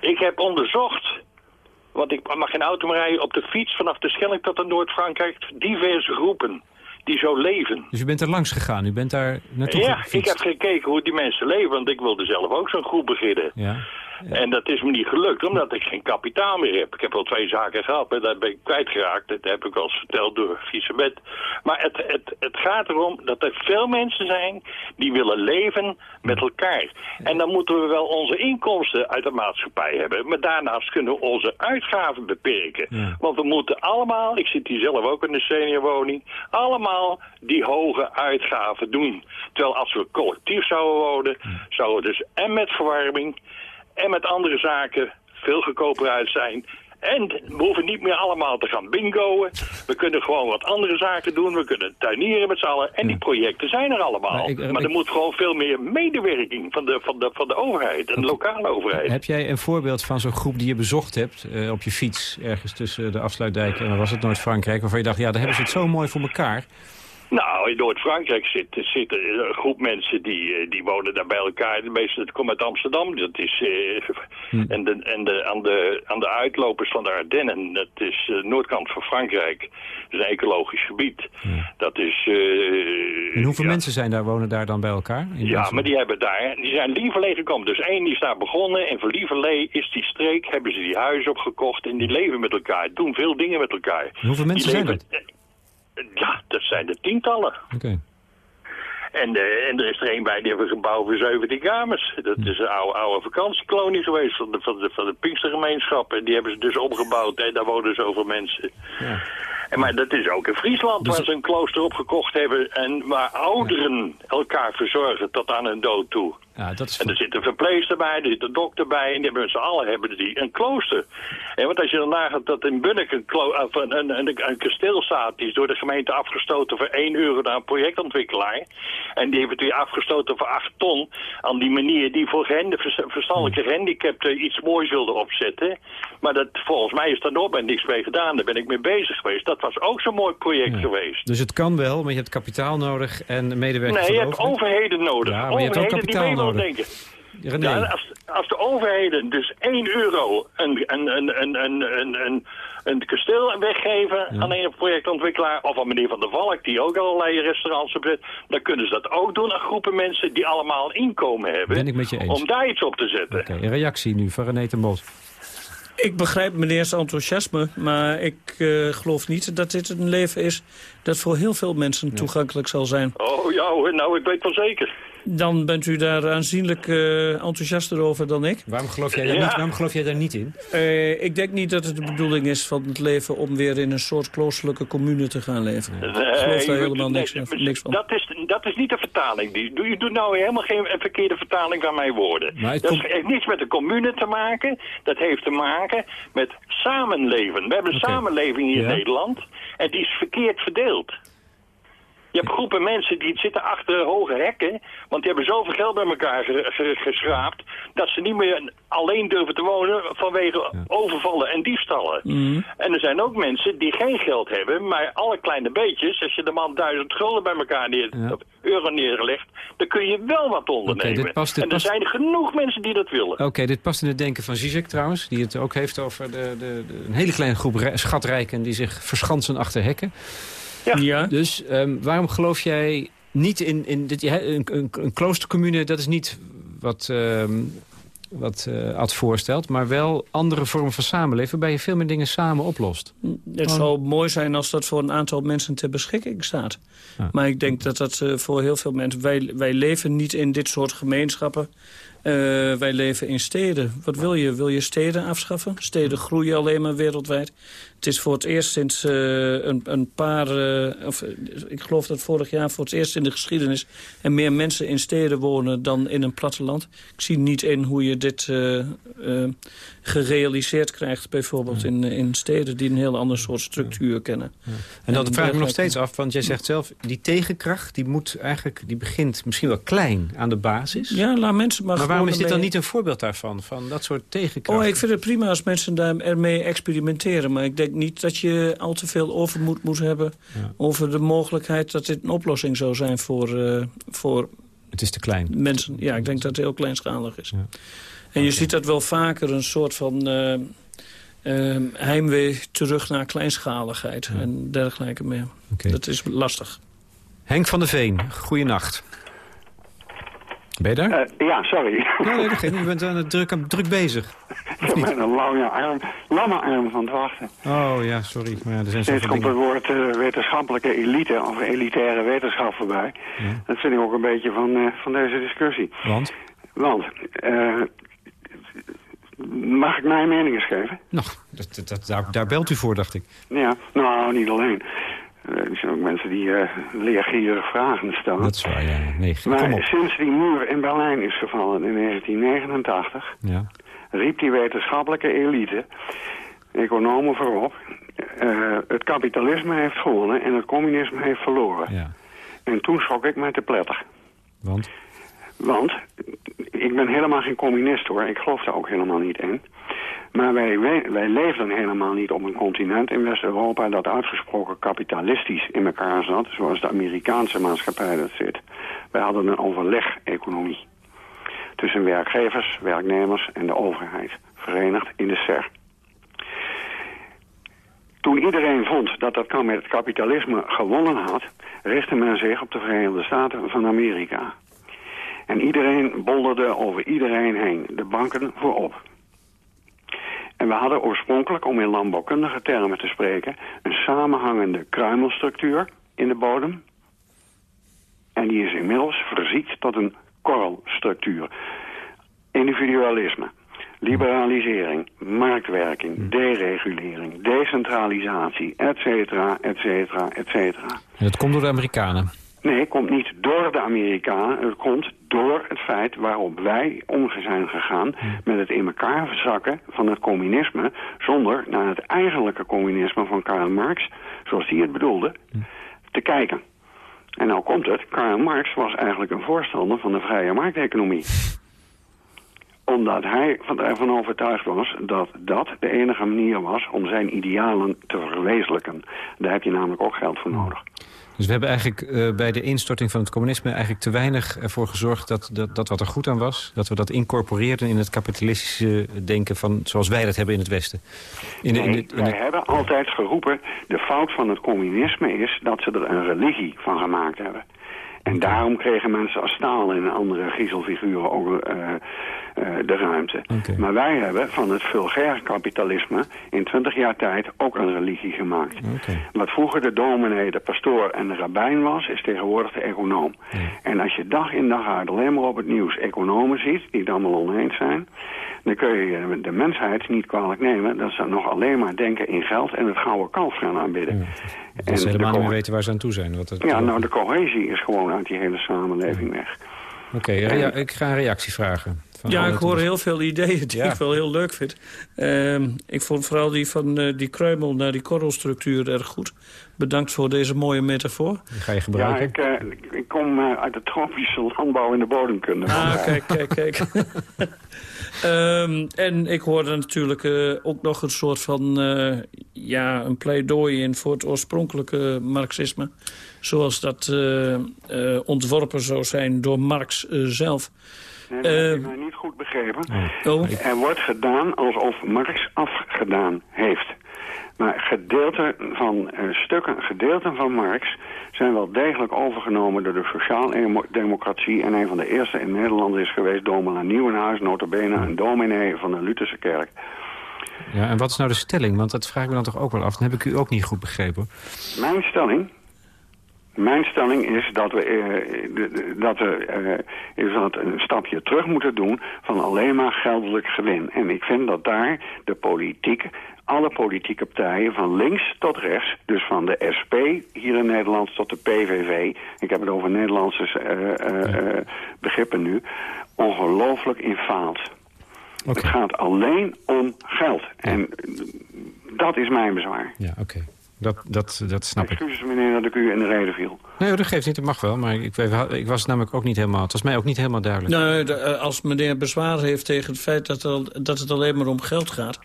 Ik heb onderzocht want ik mag geen auto meer rijden op de fiets vanaf de Schelling tot aan Noord-Frankrijk. Diverse groepen. die zo leven. Dus u bent er langs gegaan, u bent daar naartoe Ja, gefietst. ik heb gekeken hoe die mensen leven, want ik wilde zelf ook zo'n groep beginnen. Ja. En dat is me niet gelukt, omdat ik geen kapitaal meer heb. Ik heb al twee zaken gehad, maar daar ben ik kwijtgeraakt. Dat heb ik al eens verteld door Gisebet. Maar het, het, het gaat erom dat er veel mensen zijn die willen leven met elkaar. En dan moeten we wel onze inkomsten uit de maatschappij hebben. Maar daarnaast kunnen we onze uitgaven beperken. Want we moeten allemaal, ik zit hier zelf ook in een seniorwoning... allemaal die hoge uitgaven doen. Terwijl als we collectief zouden wonen... zouden we dus en met verwarming en met andere zaken veel goedkoper uit zijn. En we hoeven niet meer allemaal te gaan bingoen. We kunnen gewoon wat andere zaken doen. We kunnen tuinieren met z'n allen. En die projecten zijn er allemaal. Maar ik- er moet gewoon veel meer medewerking van de, van de, van de overheid. En de lokale overheid. Heb jij een voorbeeld van zo'n groep die je bezocht hebt eh, op je fiets... ergens tussen de afsluitdijk en was het Noord-Frankrijk... waarvan je dacht, ja, daar hebben ze het zo mooi voor elkaar. Nou, in Noord-Frankrijk zit, zit een groep mensen die, eh, die wonen daar bij elkaar. De meeste dat komt uit Amsterdam. Dat is, eh, en de, en de, aan, de, aan de uitlopers van de Ardennen, dat is de noordkant van Frankrijk. Dat is een ecologisch gebied. Dat is... eh, En hoeveel ja. mensen zijn daar, wonen daar dan bij elkaar? In Ja, maar die hebben daar, die zijn Lieverlee gekomen. Dus één die is daar begonnen en voor Lieverlee is die streek, hebben ze die huizen opgekocht en die leven met elkaar. Doen veel dingen met elkaar. En hoeveel mensen Die zijn leven- dat? Ja, dat zijn er tientallen. Oké. En, eh, en er is er een bij, die hebben een gebouw voor 17 kamers. Dat is een oude, oude vakantiekolonie geweest van de, van de, van de Pinkstergemeenschap. En die hebben ze dus omgebouwd en daar wonen zoveel mensen. En, maar dat is ook in Friesland, Dus- waar ze een klooster opgekocht hebben... en waar ouderen elkaar verzorgen tot aan hun dood toe. Ja, dat is En er zit een verpleegster bij, er zit een dokter bij... en die hebben met z'n allen hebben die een klooster. En want als je dan nagaat dat in Bunnik een, of een, een, een, kasteel staat... die is door de gemeente afgestoten voor 1 euro naar een projectontwikkelaar... en die heeft het weer afgestoten voor 8 ton... aan die manier die voor gehende, vers- verstandelijke gehandicapten iets moois wilde opzetten... maar dat, volgens mij is daar nooit niks mee gedaan. Daar ben ik mee bezig geweest. Dat was ook zo'n mooi project geweest. Dus het kan wel, maar je hebt kapitaal nodig en medewerking Nee, je hebt overheden nodig. Ja, maar je hebt ook overheden kapitaal nodig. denken. René, Ja, als, als de overheden dus 1 euro een, een, een, een, een, een, een, een kasteel weggeven aan een projectontwikkelaar... of aan meneer Van der Valk, die ook allerlei restaurants opzet... dan kunnen ze dat ook doen aan groepen mensen die allemaal een inkomen hebben... Ben ik met je eens. om daar iets op te zetten. Oké, een reactie nu van René ten Bos. Ik begrijp meneers enthousiasme, maar ik eh, geloof niet dat dit een leven is... dat voor heel veel mensen toegankelijk zal zijn. Oh ja, nou, ik weet wel zeker. Dan bent u daar aanzienlijk eh, enthousiaster over dan ik. Waarom geloof jij daar, Ja. niet, waarom geloof jij daar niet in? Eh, ik denk niet dat het de bedoeling is van het leven... om weer in een soort kloostelijke commune te gaan leven. ik geloof daar Nee, helemaal nee, niks, niks van. Dat is, dat is niet de vertaling. Die, doe- je doet nou helemaal geen een verkeerde vertaling van mijn woorden. Dat komt- heeft niets met de commune te maken. Dat heeft te maken met samenleven. We hebben een samenleving hier Ja. in Nederland. En die is verkeerd verdeeld. Je hebt groepen mensen die zitten achter hoge hekken... want die hebben zoveel geld bij elkaar ge- ge- geschraapt... dat ze niet meer alleen durven te wonen vanwege overvallen en diefstallen. Mhm. En er zijn ook mensen die geen geld hebben... maar alle kleine beetjes, als je de man duizend gulden bij elkaar neer, Ja. euro neerlegt... dan kun je wel wat ondernemen. dit past- dit en er past- zijn genoeg mensen die dat willen. Oké, dit past in het denken van Zizek trouwens. Die het ook heeft over de, de, de- een hele kleine groep schatrijken... die zich verschansen achter hekken. Ja. Dus ehm, waarom geloof jij niet in... in dit, een, een, een kloostercommune, dat is niet wat, ehm, wat eh, Ad voorstelt... maar wel andere vormen van samenleven... waarbij je veel meer dingen samen oplost. Het zou mooi zijn als dat voor een aantal mensen ter beschikking staat. Ja. Maar ik denk dat dat eh, voor heel veel mensen... Wij, wij leven niet in dit soort gemeenschappen. Eh, wij leven in steden. Wat wil je? Wil je steden afschaffen? Steden groeien alleen maar wereldwijd. Het is voor het eerst sinds eh, een, een paar... eh, of, eh, ik geloof dat vorig jaar voor het eerst in de geschiedenis... er meer mensen in steden wonen dan in een platteland. Ik zie niet in hoe je dit gerealiseerd krijgt... bijvoorbeeld in, in steden die een heel ander soort structuur kennen. En dan En vraag ik me nog steeds af, want jij zegt zelf... die tegenkracht, die moet eigenlijk, die begint misschien wel klein aan de basis. Ja, laat mensen maar maar waarom is dit dan niet een voorbeeld daarvan? Van dat soort tegenkracht? Oh, ik vind het prima als mensen daar ermee experimenteren. Maar ik denk niet dat je al te veel overmoed moet hebben... over de mogelijkheid dat dit een oplossing zou zijn voor, eh, voor Het is te klein. mensen. Ja, ik denk dat het heel kleinschalig is. En je ziet dat wel vaker een soort van... eh, eh, heimwee terug naar kleinschaligheid en dergelijke meer. Dat is lastig. Henk van der Veen, goeienacht. Ben je daar? Uh, ja, sorry. Nee, nee, geen, je bent aan het druk, druk bezig. Ik ben een lange arm, lamme arm van het wachten. Oh ja, sorry. Maar ja, er zijn Steeds komt het woord uh, wetenschappelijke elite of elitaire wetenschap voorbij. Ja. Dat vind ik ook een beetje van, uh, van deze discussie. Want? Want, mag ik mijn mening eens geven? Nou, dat, dat, daar, daar belt u voor, dacht ik. Ja, nou, niet alleen. Er zijn ook mensen die uh, leergierig vragen stellen. Dat is waar, ja. Nee, maar sinds die muur in Berlijn is gevallen in 1989... Ja. Riep die wetenschappelijke elite, economen voorop... Uh, het kapitalisme heeft gewonnen en het communisme heeft verloren. Ja. En toen schrok ik mij te pletter. Want? Want ik ben helemaal geen communist hoor. Ik geloof daar ook helemaal niet in. Maar wij, wij, wij leefden helemaal niet op een continent in West-Europa... dat uitgesproken kapitalistisch in elkaar zat... zoals de Amerikaanse maatschappij dat zit. Wij hadden een overleg-economie. Tussen werkgevers, werknemers en de overheid. Verenigd in de SER. Toen iedereen vond dat dat het kapitalisme gewonnen had... richtte men zich op de Verenigde Staten van Amerika. En iedereen bolderde over iedereen heen. De banken voorop. En we hadden oorspronkelijk, om in landbouwkundige termen te spreken... een samenhangende kruimelstructuur in de bodem. En die is inmiddels verziekt tot een korrelstructuur. Individualisme, liberalisering, marktwerking, hmm. deregulering, decentralisatie, et cetera, et cetera, et cetera. En dat komt door de Amerikanen? Nee, het komt niet door de Amerikanen. Het komt door het feit waarop wij om zijn gegaan... met het in elkaar verzakken van het communisme... zonder naar het eigenlijke communisme van Karl Marx... zoals hij het bedoelde, te kijken. En nou komt het, Karl Marx was eigenlijk een voorstander van de vrije markteconomie omdat hij ervan overtuigd was dat dat de enige manier was om zijn idealen te verwezenlijken. Daar heb je namelijk ook geld voor nodig. Dus we hebben eigenlijk uh, bij de instorting van het communisme... eigenlijk te weinig ervoor gezorgd dat, dat, dat wat er goed aan was... dat we dat incorporeerden in het kapitalistische denken... van zoals wij dat hebben in het Westen. In de, in de, in wij hebben altijd geroepen... de fout van het communisme is dat ze er een religie van gemaakt hebben. En daarom kregen mensen als Staal en andere giezelfiguren ook uh, uh, de ruimte. Maar wij hebben van het vulgair kapitalisme in twintig jaar tijd ook een religie gemaakt. Wat vroeger de dominee, de pastoor en de rabbijn was, is tegenwoordig de econoom. En als je dag in dag uit alleen maar op het nieuws economen ziet, die het allemaal oneens zijn dan kun je de mensheid niet kwalijk nemen... dat ze nog alleen maar denken in geld en het gouden kalf gaan aanbidden. Ja, dat ze helemaal niet meer weten waar ze aan toe zijn. Wat het ja, nou, de cohesie is gewoon uit die hele samenleving weg. Oké, ja, ik ga een reactie vragen. Ja, ik hoor heel veel ideeën die ik wel heel leuk vind. Uh, ik vond vooral die van uh, die kruimel naar die korrelstructuur erg goed. Bedankt voor deze mooie metafoor. Die ga je gebruiken. Ja, ik, uh, ik kom uh, uit de tropische landbouw in de bodemkunde. Ah, kijk, kijk, kijk. um, <laughs> en ik hoorde natuurlijk ook nog een soort van ja, een pleidooi in voor het oorspronkelijke marxisme. Zoals dat ontworpen zou zijn door Marx zelf. Nee, dat heb je mij niet goed begrepen. Oh. Er wordt gedaan alsof Marx afgedaan heeft. Maar gedeelten van uh, stukken, gedeelten van Marx zijn wel degelijk overgenomen door de sociaal-democratie. En een van de eerste in Nederland is geweest Domela Nieuwenhuis, notabene een dominee van de Lutherse kerk. Ja, en wat is nou de stelling? Want dat vraag ik me dan toch ook wel af. Dat heb ik u ook niet goed begrepen. Mijn stelling mijn stelling is dat we, uh, dat we uh, is dat een stapje terug moeten doen van alleen maar geldelijk gewin. En ik vind dat daar de politiek, alle politieke partijen van links tot rechts, dus van de SP hier in Nederland tot de PVV, ik heb het over Nederlandse uh, begrippen nu, ongelooflijk in faalt. Het gaat alleen om geld. En dat is mijn bezwaar. Ja, oké. Dat, dat, dat snap ik. Excuses meneer dat ik u in de reden viel. Nee, dat geeft niet, dat mag wel. Maar ik, ik was namelijk ook niet helemaal... Het was mij ook niet helemaal duidelijk. Nee, eh, als meneer bezwaar heeft tegen het feit dat, er, dat het alleen maar om geld gaat...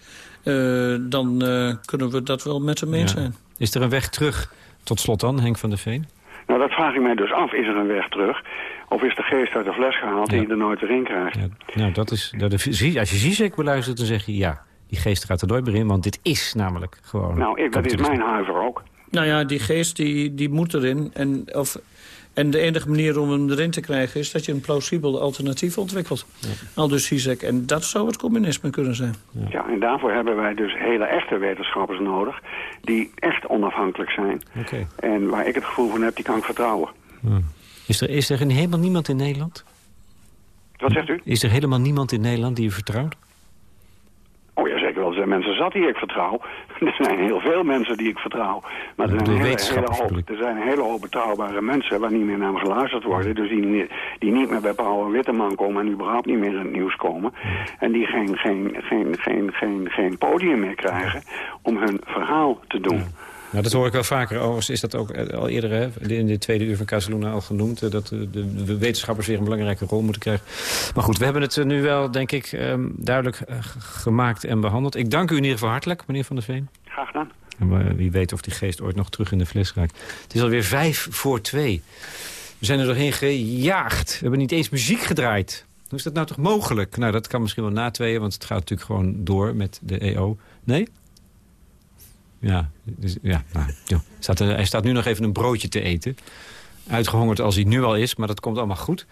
Uh, dan uh, kunnen we dat wel met hem eens zijn. Is er een weg terug, tot slot dan, Henk van der Veen? Nou, dat vraag ik mij dus af. Is er een weg terug? Of is de geest uit de fles gehaald die je er nooit erin krijgt? Ja. Nou, dat is, dat is, als je Zizek beluistert, dan zeg je ja die geest gaat er nooit meer in, want dit is namelijk gewoon... Nou, ik, dat is mijn huiver ook. Nou ja, die geest die, die moet erin. En, of, en de enige manier om hem erin te krijgen... is dat je een plausibel alternatief ontwikkelt. Ja. Al dus Zizek. En dat zou het communisme kunnen zijn. Ja. ja. en daarvoor hebben wij dus hele echte wetenschappers nodig... die echt onafhankelijk zijn. Okay. En waar ik het gevoel van heb, die kan ik vertrouwen. Is er, is er helemaal niemand in Nederland? Wat zegt u? Is er helemaal niemand in Nederland die u vertrouwt? Wel. Er zijn mensen zat die ik vertrouw. <laughs> Er zijn heel veel mensen die ik vertrouw. Maar er zijn, een hele, hele hoop, er zijn een hele hoop betrouwbare mensen waar niet meer naar geluisterd worden. Dus die, die niet meer bij Paul Witteman komen en überhaupt niet meer in het nieuws komen. En die geen, geen, geen, geen, geen, geen podium meer krijgen om hun verhaal te doen. Nou, dat hoor ik wel vaker. Overigens is dat ook eh, al eerder hè, in de tweede uur van Casaluna al genoemd... Eh, dat de, de, wetenschappers weer een belangrijke rol moeten krijgen. Maar goed, we hebben het nu wel, denk ik, ehm, duidelijk eh, gemaakt en behandeld. Ik dank u in ieder geval hartelijk, meneer Van der Veen. Graag gedaan. En wie weet of die geest ooit nog terug in de fles raakt. Het is alweer vijf voor twee. We zijn er doorheen gejaagd. We hebben niet eens muziek gedraaid. Hoe is dat nou toch mogelijk? Nou, dat kan misschien wel na tweeën, want het gaat natuurlijk gewoon door met de EO. Nee? Ja, dus, ja, nou, Staat hij staat nu nog even een broodje te eten. Uitgehongerd als hij nu al is, maar dat komt allemaal goed.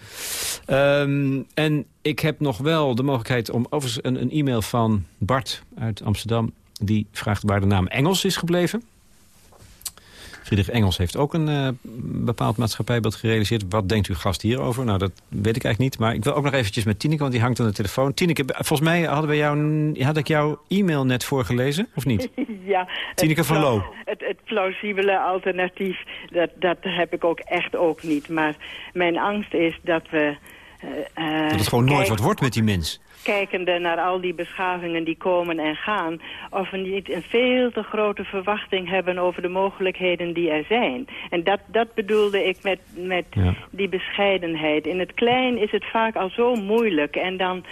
Ehm, en ik heb nog wel de mogelijkheid om overigens een, een e-mail van Bart uit Amsterdam. Die vraagt waar de naam Engels is gebleven. Friedrich Engels heeft ook een uh, bepaald maatschappijbeeld gerealiseerd. Wat denkt uw gast hierover? Nou, dat weet ik eigenlijk niet. Maar ik wil ook nog eventjes met Tineke, want die hangt aan de telefoon. Tineke, volgens mij hadden we jou, had ik jouw e-mail net voorgelezen, of niet? <laughs> Ja. Tineke van Loo. Het, het, plausibele alternatief, dat, dat heb ik ook echt ook niet. Maar mijn angst is dat we... Uh, dat het gewoon nooit wat wordt met die mens kijkende naar al die beschavingen die komen en gaan... of we niet een veel te grote verwachting hebben over de mogelijkheden die er zijn. En dat, dat bedoelde ik met, met die bescheidenheid. In het klein is het vaak al zo moeilijk en dan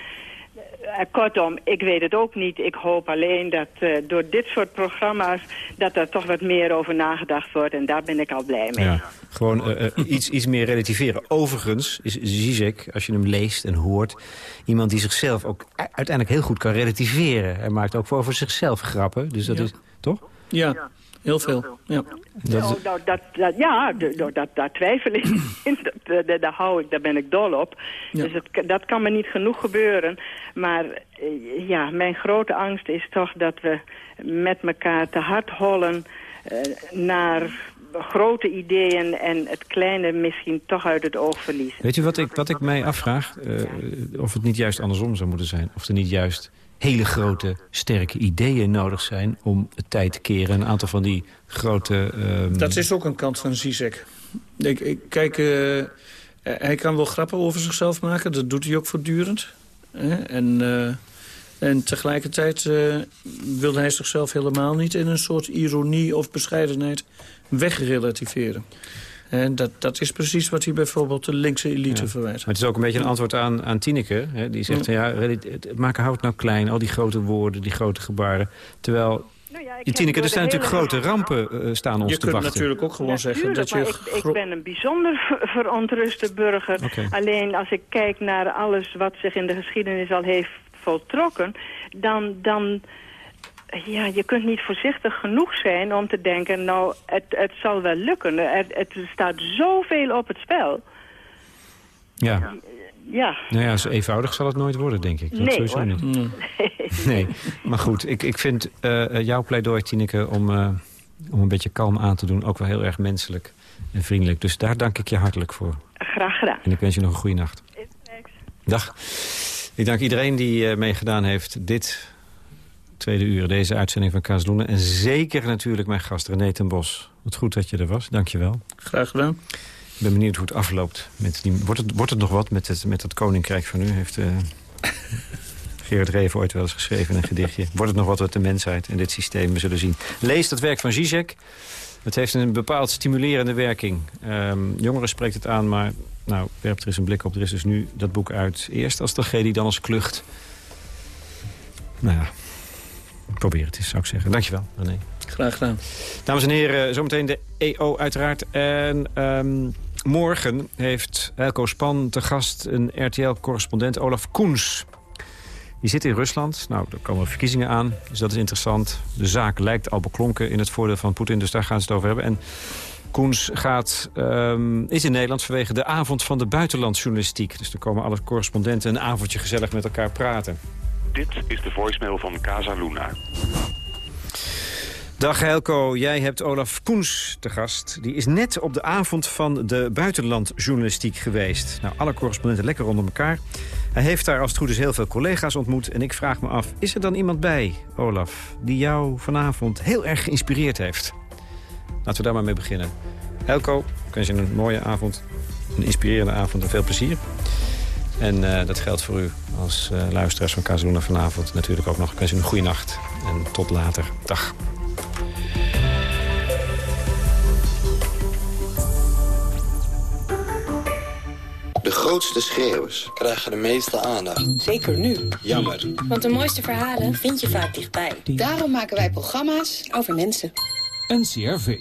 kortom, ik weet het ook niet. Ik hoop alleen dat uh, door dit soort programma's... dat er toch wat meer over nagedacht wordt. En daar ben ik al blij mee. Ja, gewoon uh, iets, iets meer relativeren. Overigens is Zizek, als je hem leest en hoort... iemand die zichzelf ook uiteindelijk heel goed kan relativeren. Hij maakt ook over zichzelf grappen. Dus dat is... Toch? Ja. Heel veel, ja. Dat, oh, nou, dat, dat, ja, dat, daar twijfel ik <clears throat> in. Dat, daar, hou ik, daar ben ik dol op. Dus het, dat kan me niet genoeg gebeuren. Maar eh, ja, mijn grote angst is toch dat we met elkaar te hard hollen... Uh, naar grote ideeën en het kleine misschien toch uit het oog verliezen. Weet u wat ik, wat ik mij afvraag? Uh, of het niet juist andersom zou moeten zijn. Of er niet juist hele grote, sterke ideeën nodig zijn... om het tijd te keren. Een aantal van die grote... Um... Dat is ook een kant van Zizek. Ik, kijk, uh, hij kan wel grappen over zichzelf maken. Dat doet hij ook voortdurend. En, uh, en tegelijkertijd uh, wil hij zichzelf helemaal niet... in een soort ironie of bescheidenheid wegrelativeren. En dat, dat is precies wat hij bijvoorbeeld de linkse elite verwijt. Maar het is ook een beetje een antwoord aan, aan Tineke. Hè, die zegt, ja, het maken houdt nou klein. Al die grote woorden, die grote gebaren. Terwijl nou ja, Tineke, er zijn natuurlijk grote rampen uh, staan ons je te wachten. Je kunt natuurlijk ook gewoon zeggen dat je... Ik, ik, ben een bijzonder verontruste burger. Alleen als ik kijk naar alles wat zich in de geschiedenis al heeft voltrokken... dan, dan ja, je kunt niet voorzichtig genoeg zijn om te denken... nou, het, het zal wel lukken. Er, het staat zoveel op het spel. Ja. Ja. Nou ja, zo eenvoudig zal het nooit worden, denk ik. Dat nee, sowieso hoor. niet. Nee. nee. Maar goed, ik, ik vind uh, jouw pleidooi, Tineke, om, uh, om een beetje kalm aan te doen... ook wel heel erg menselijk en vriendelijk. Dus daar dank ik je hartelijk voor. Graag gedaan. En ik wens je nog een goede nacht. Dag. Ik dank iedereen die uh, meegedaan heeft. Dit tweede uur, deze uitzending van Kaasloenen. En zeker natuurlijk mijn gast René ten Bos. Wat goed dat je er was, dank je wel. Graag gedaan. Ik ben benieuwd hoe het afloopt. Met die, wordt, het, wordt het nog wat met het, met het koninkrijk van u? Heeft uh, <laughs> Gerard Reven ooit wel eens geschreven in een gedichtje. Wordt het nog wat met de mensheid en dit systeem? We zullen zien. Lees dat werk van Zizek. Het heeft een bepaald stimulerende werking. Um, jongeren spreekt het aan, maar nou, werpt er eens een blik op. Er is dus nu dat boek uit. Eerst als tragedie, dan als klucht. Nou ja, probeer het eens, zou ik zeggen. Dankjewel, René. Graag gedaan. Dames en heren, zometeen de EO uiteraard. En um, morgen heeft Elko Span te gast een RTL-correspondent Olaf Koens. Die zit in Rusland. Nou, er komen verkiezingen aan, dus dat is interessant. De zaak lijkt al beklonken in het voordeel van Poetin, dus daar gaan ze het over hebben. En Koens gaat, um, is in Nederland vanwege de avond van de buitenlandjournalistiek. Dus er komen alle correspondenten een avondje gezellig met elkaar praten. Dit is de voicemail van Casa Luna. Dag Helco, jij hebt Olaf Koens te gast. Die is net op de avond van de buitenlandjournalistiek geweest. Nou, alle correspondenten lekker onder elkaar. Hij heeft daar als het goed is heel veel collega's ontmoet. En ik vraag me af, is er dan iemand bij, Olaf... die jou vanavond heel erg geïnspireerd heeft? Laten we daar maar mee beginnen. Helco, ik wens je een mooie avond, een inspirerende avond en veel plezier. En uh, dat geldt voor u als uh, luisteraars van Casaluna vanavond natuurlijk ook nog. Ik wens u een goede nacht en tot later. Dag. De grootste schreeuwers krijgen de meeste aandacht. Zeker nu. Jammer. Want de mooiste verhalen vind je vaak dichtbij. Daarom maken wij programma's over mensen. NCRV.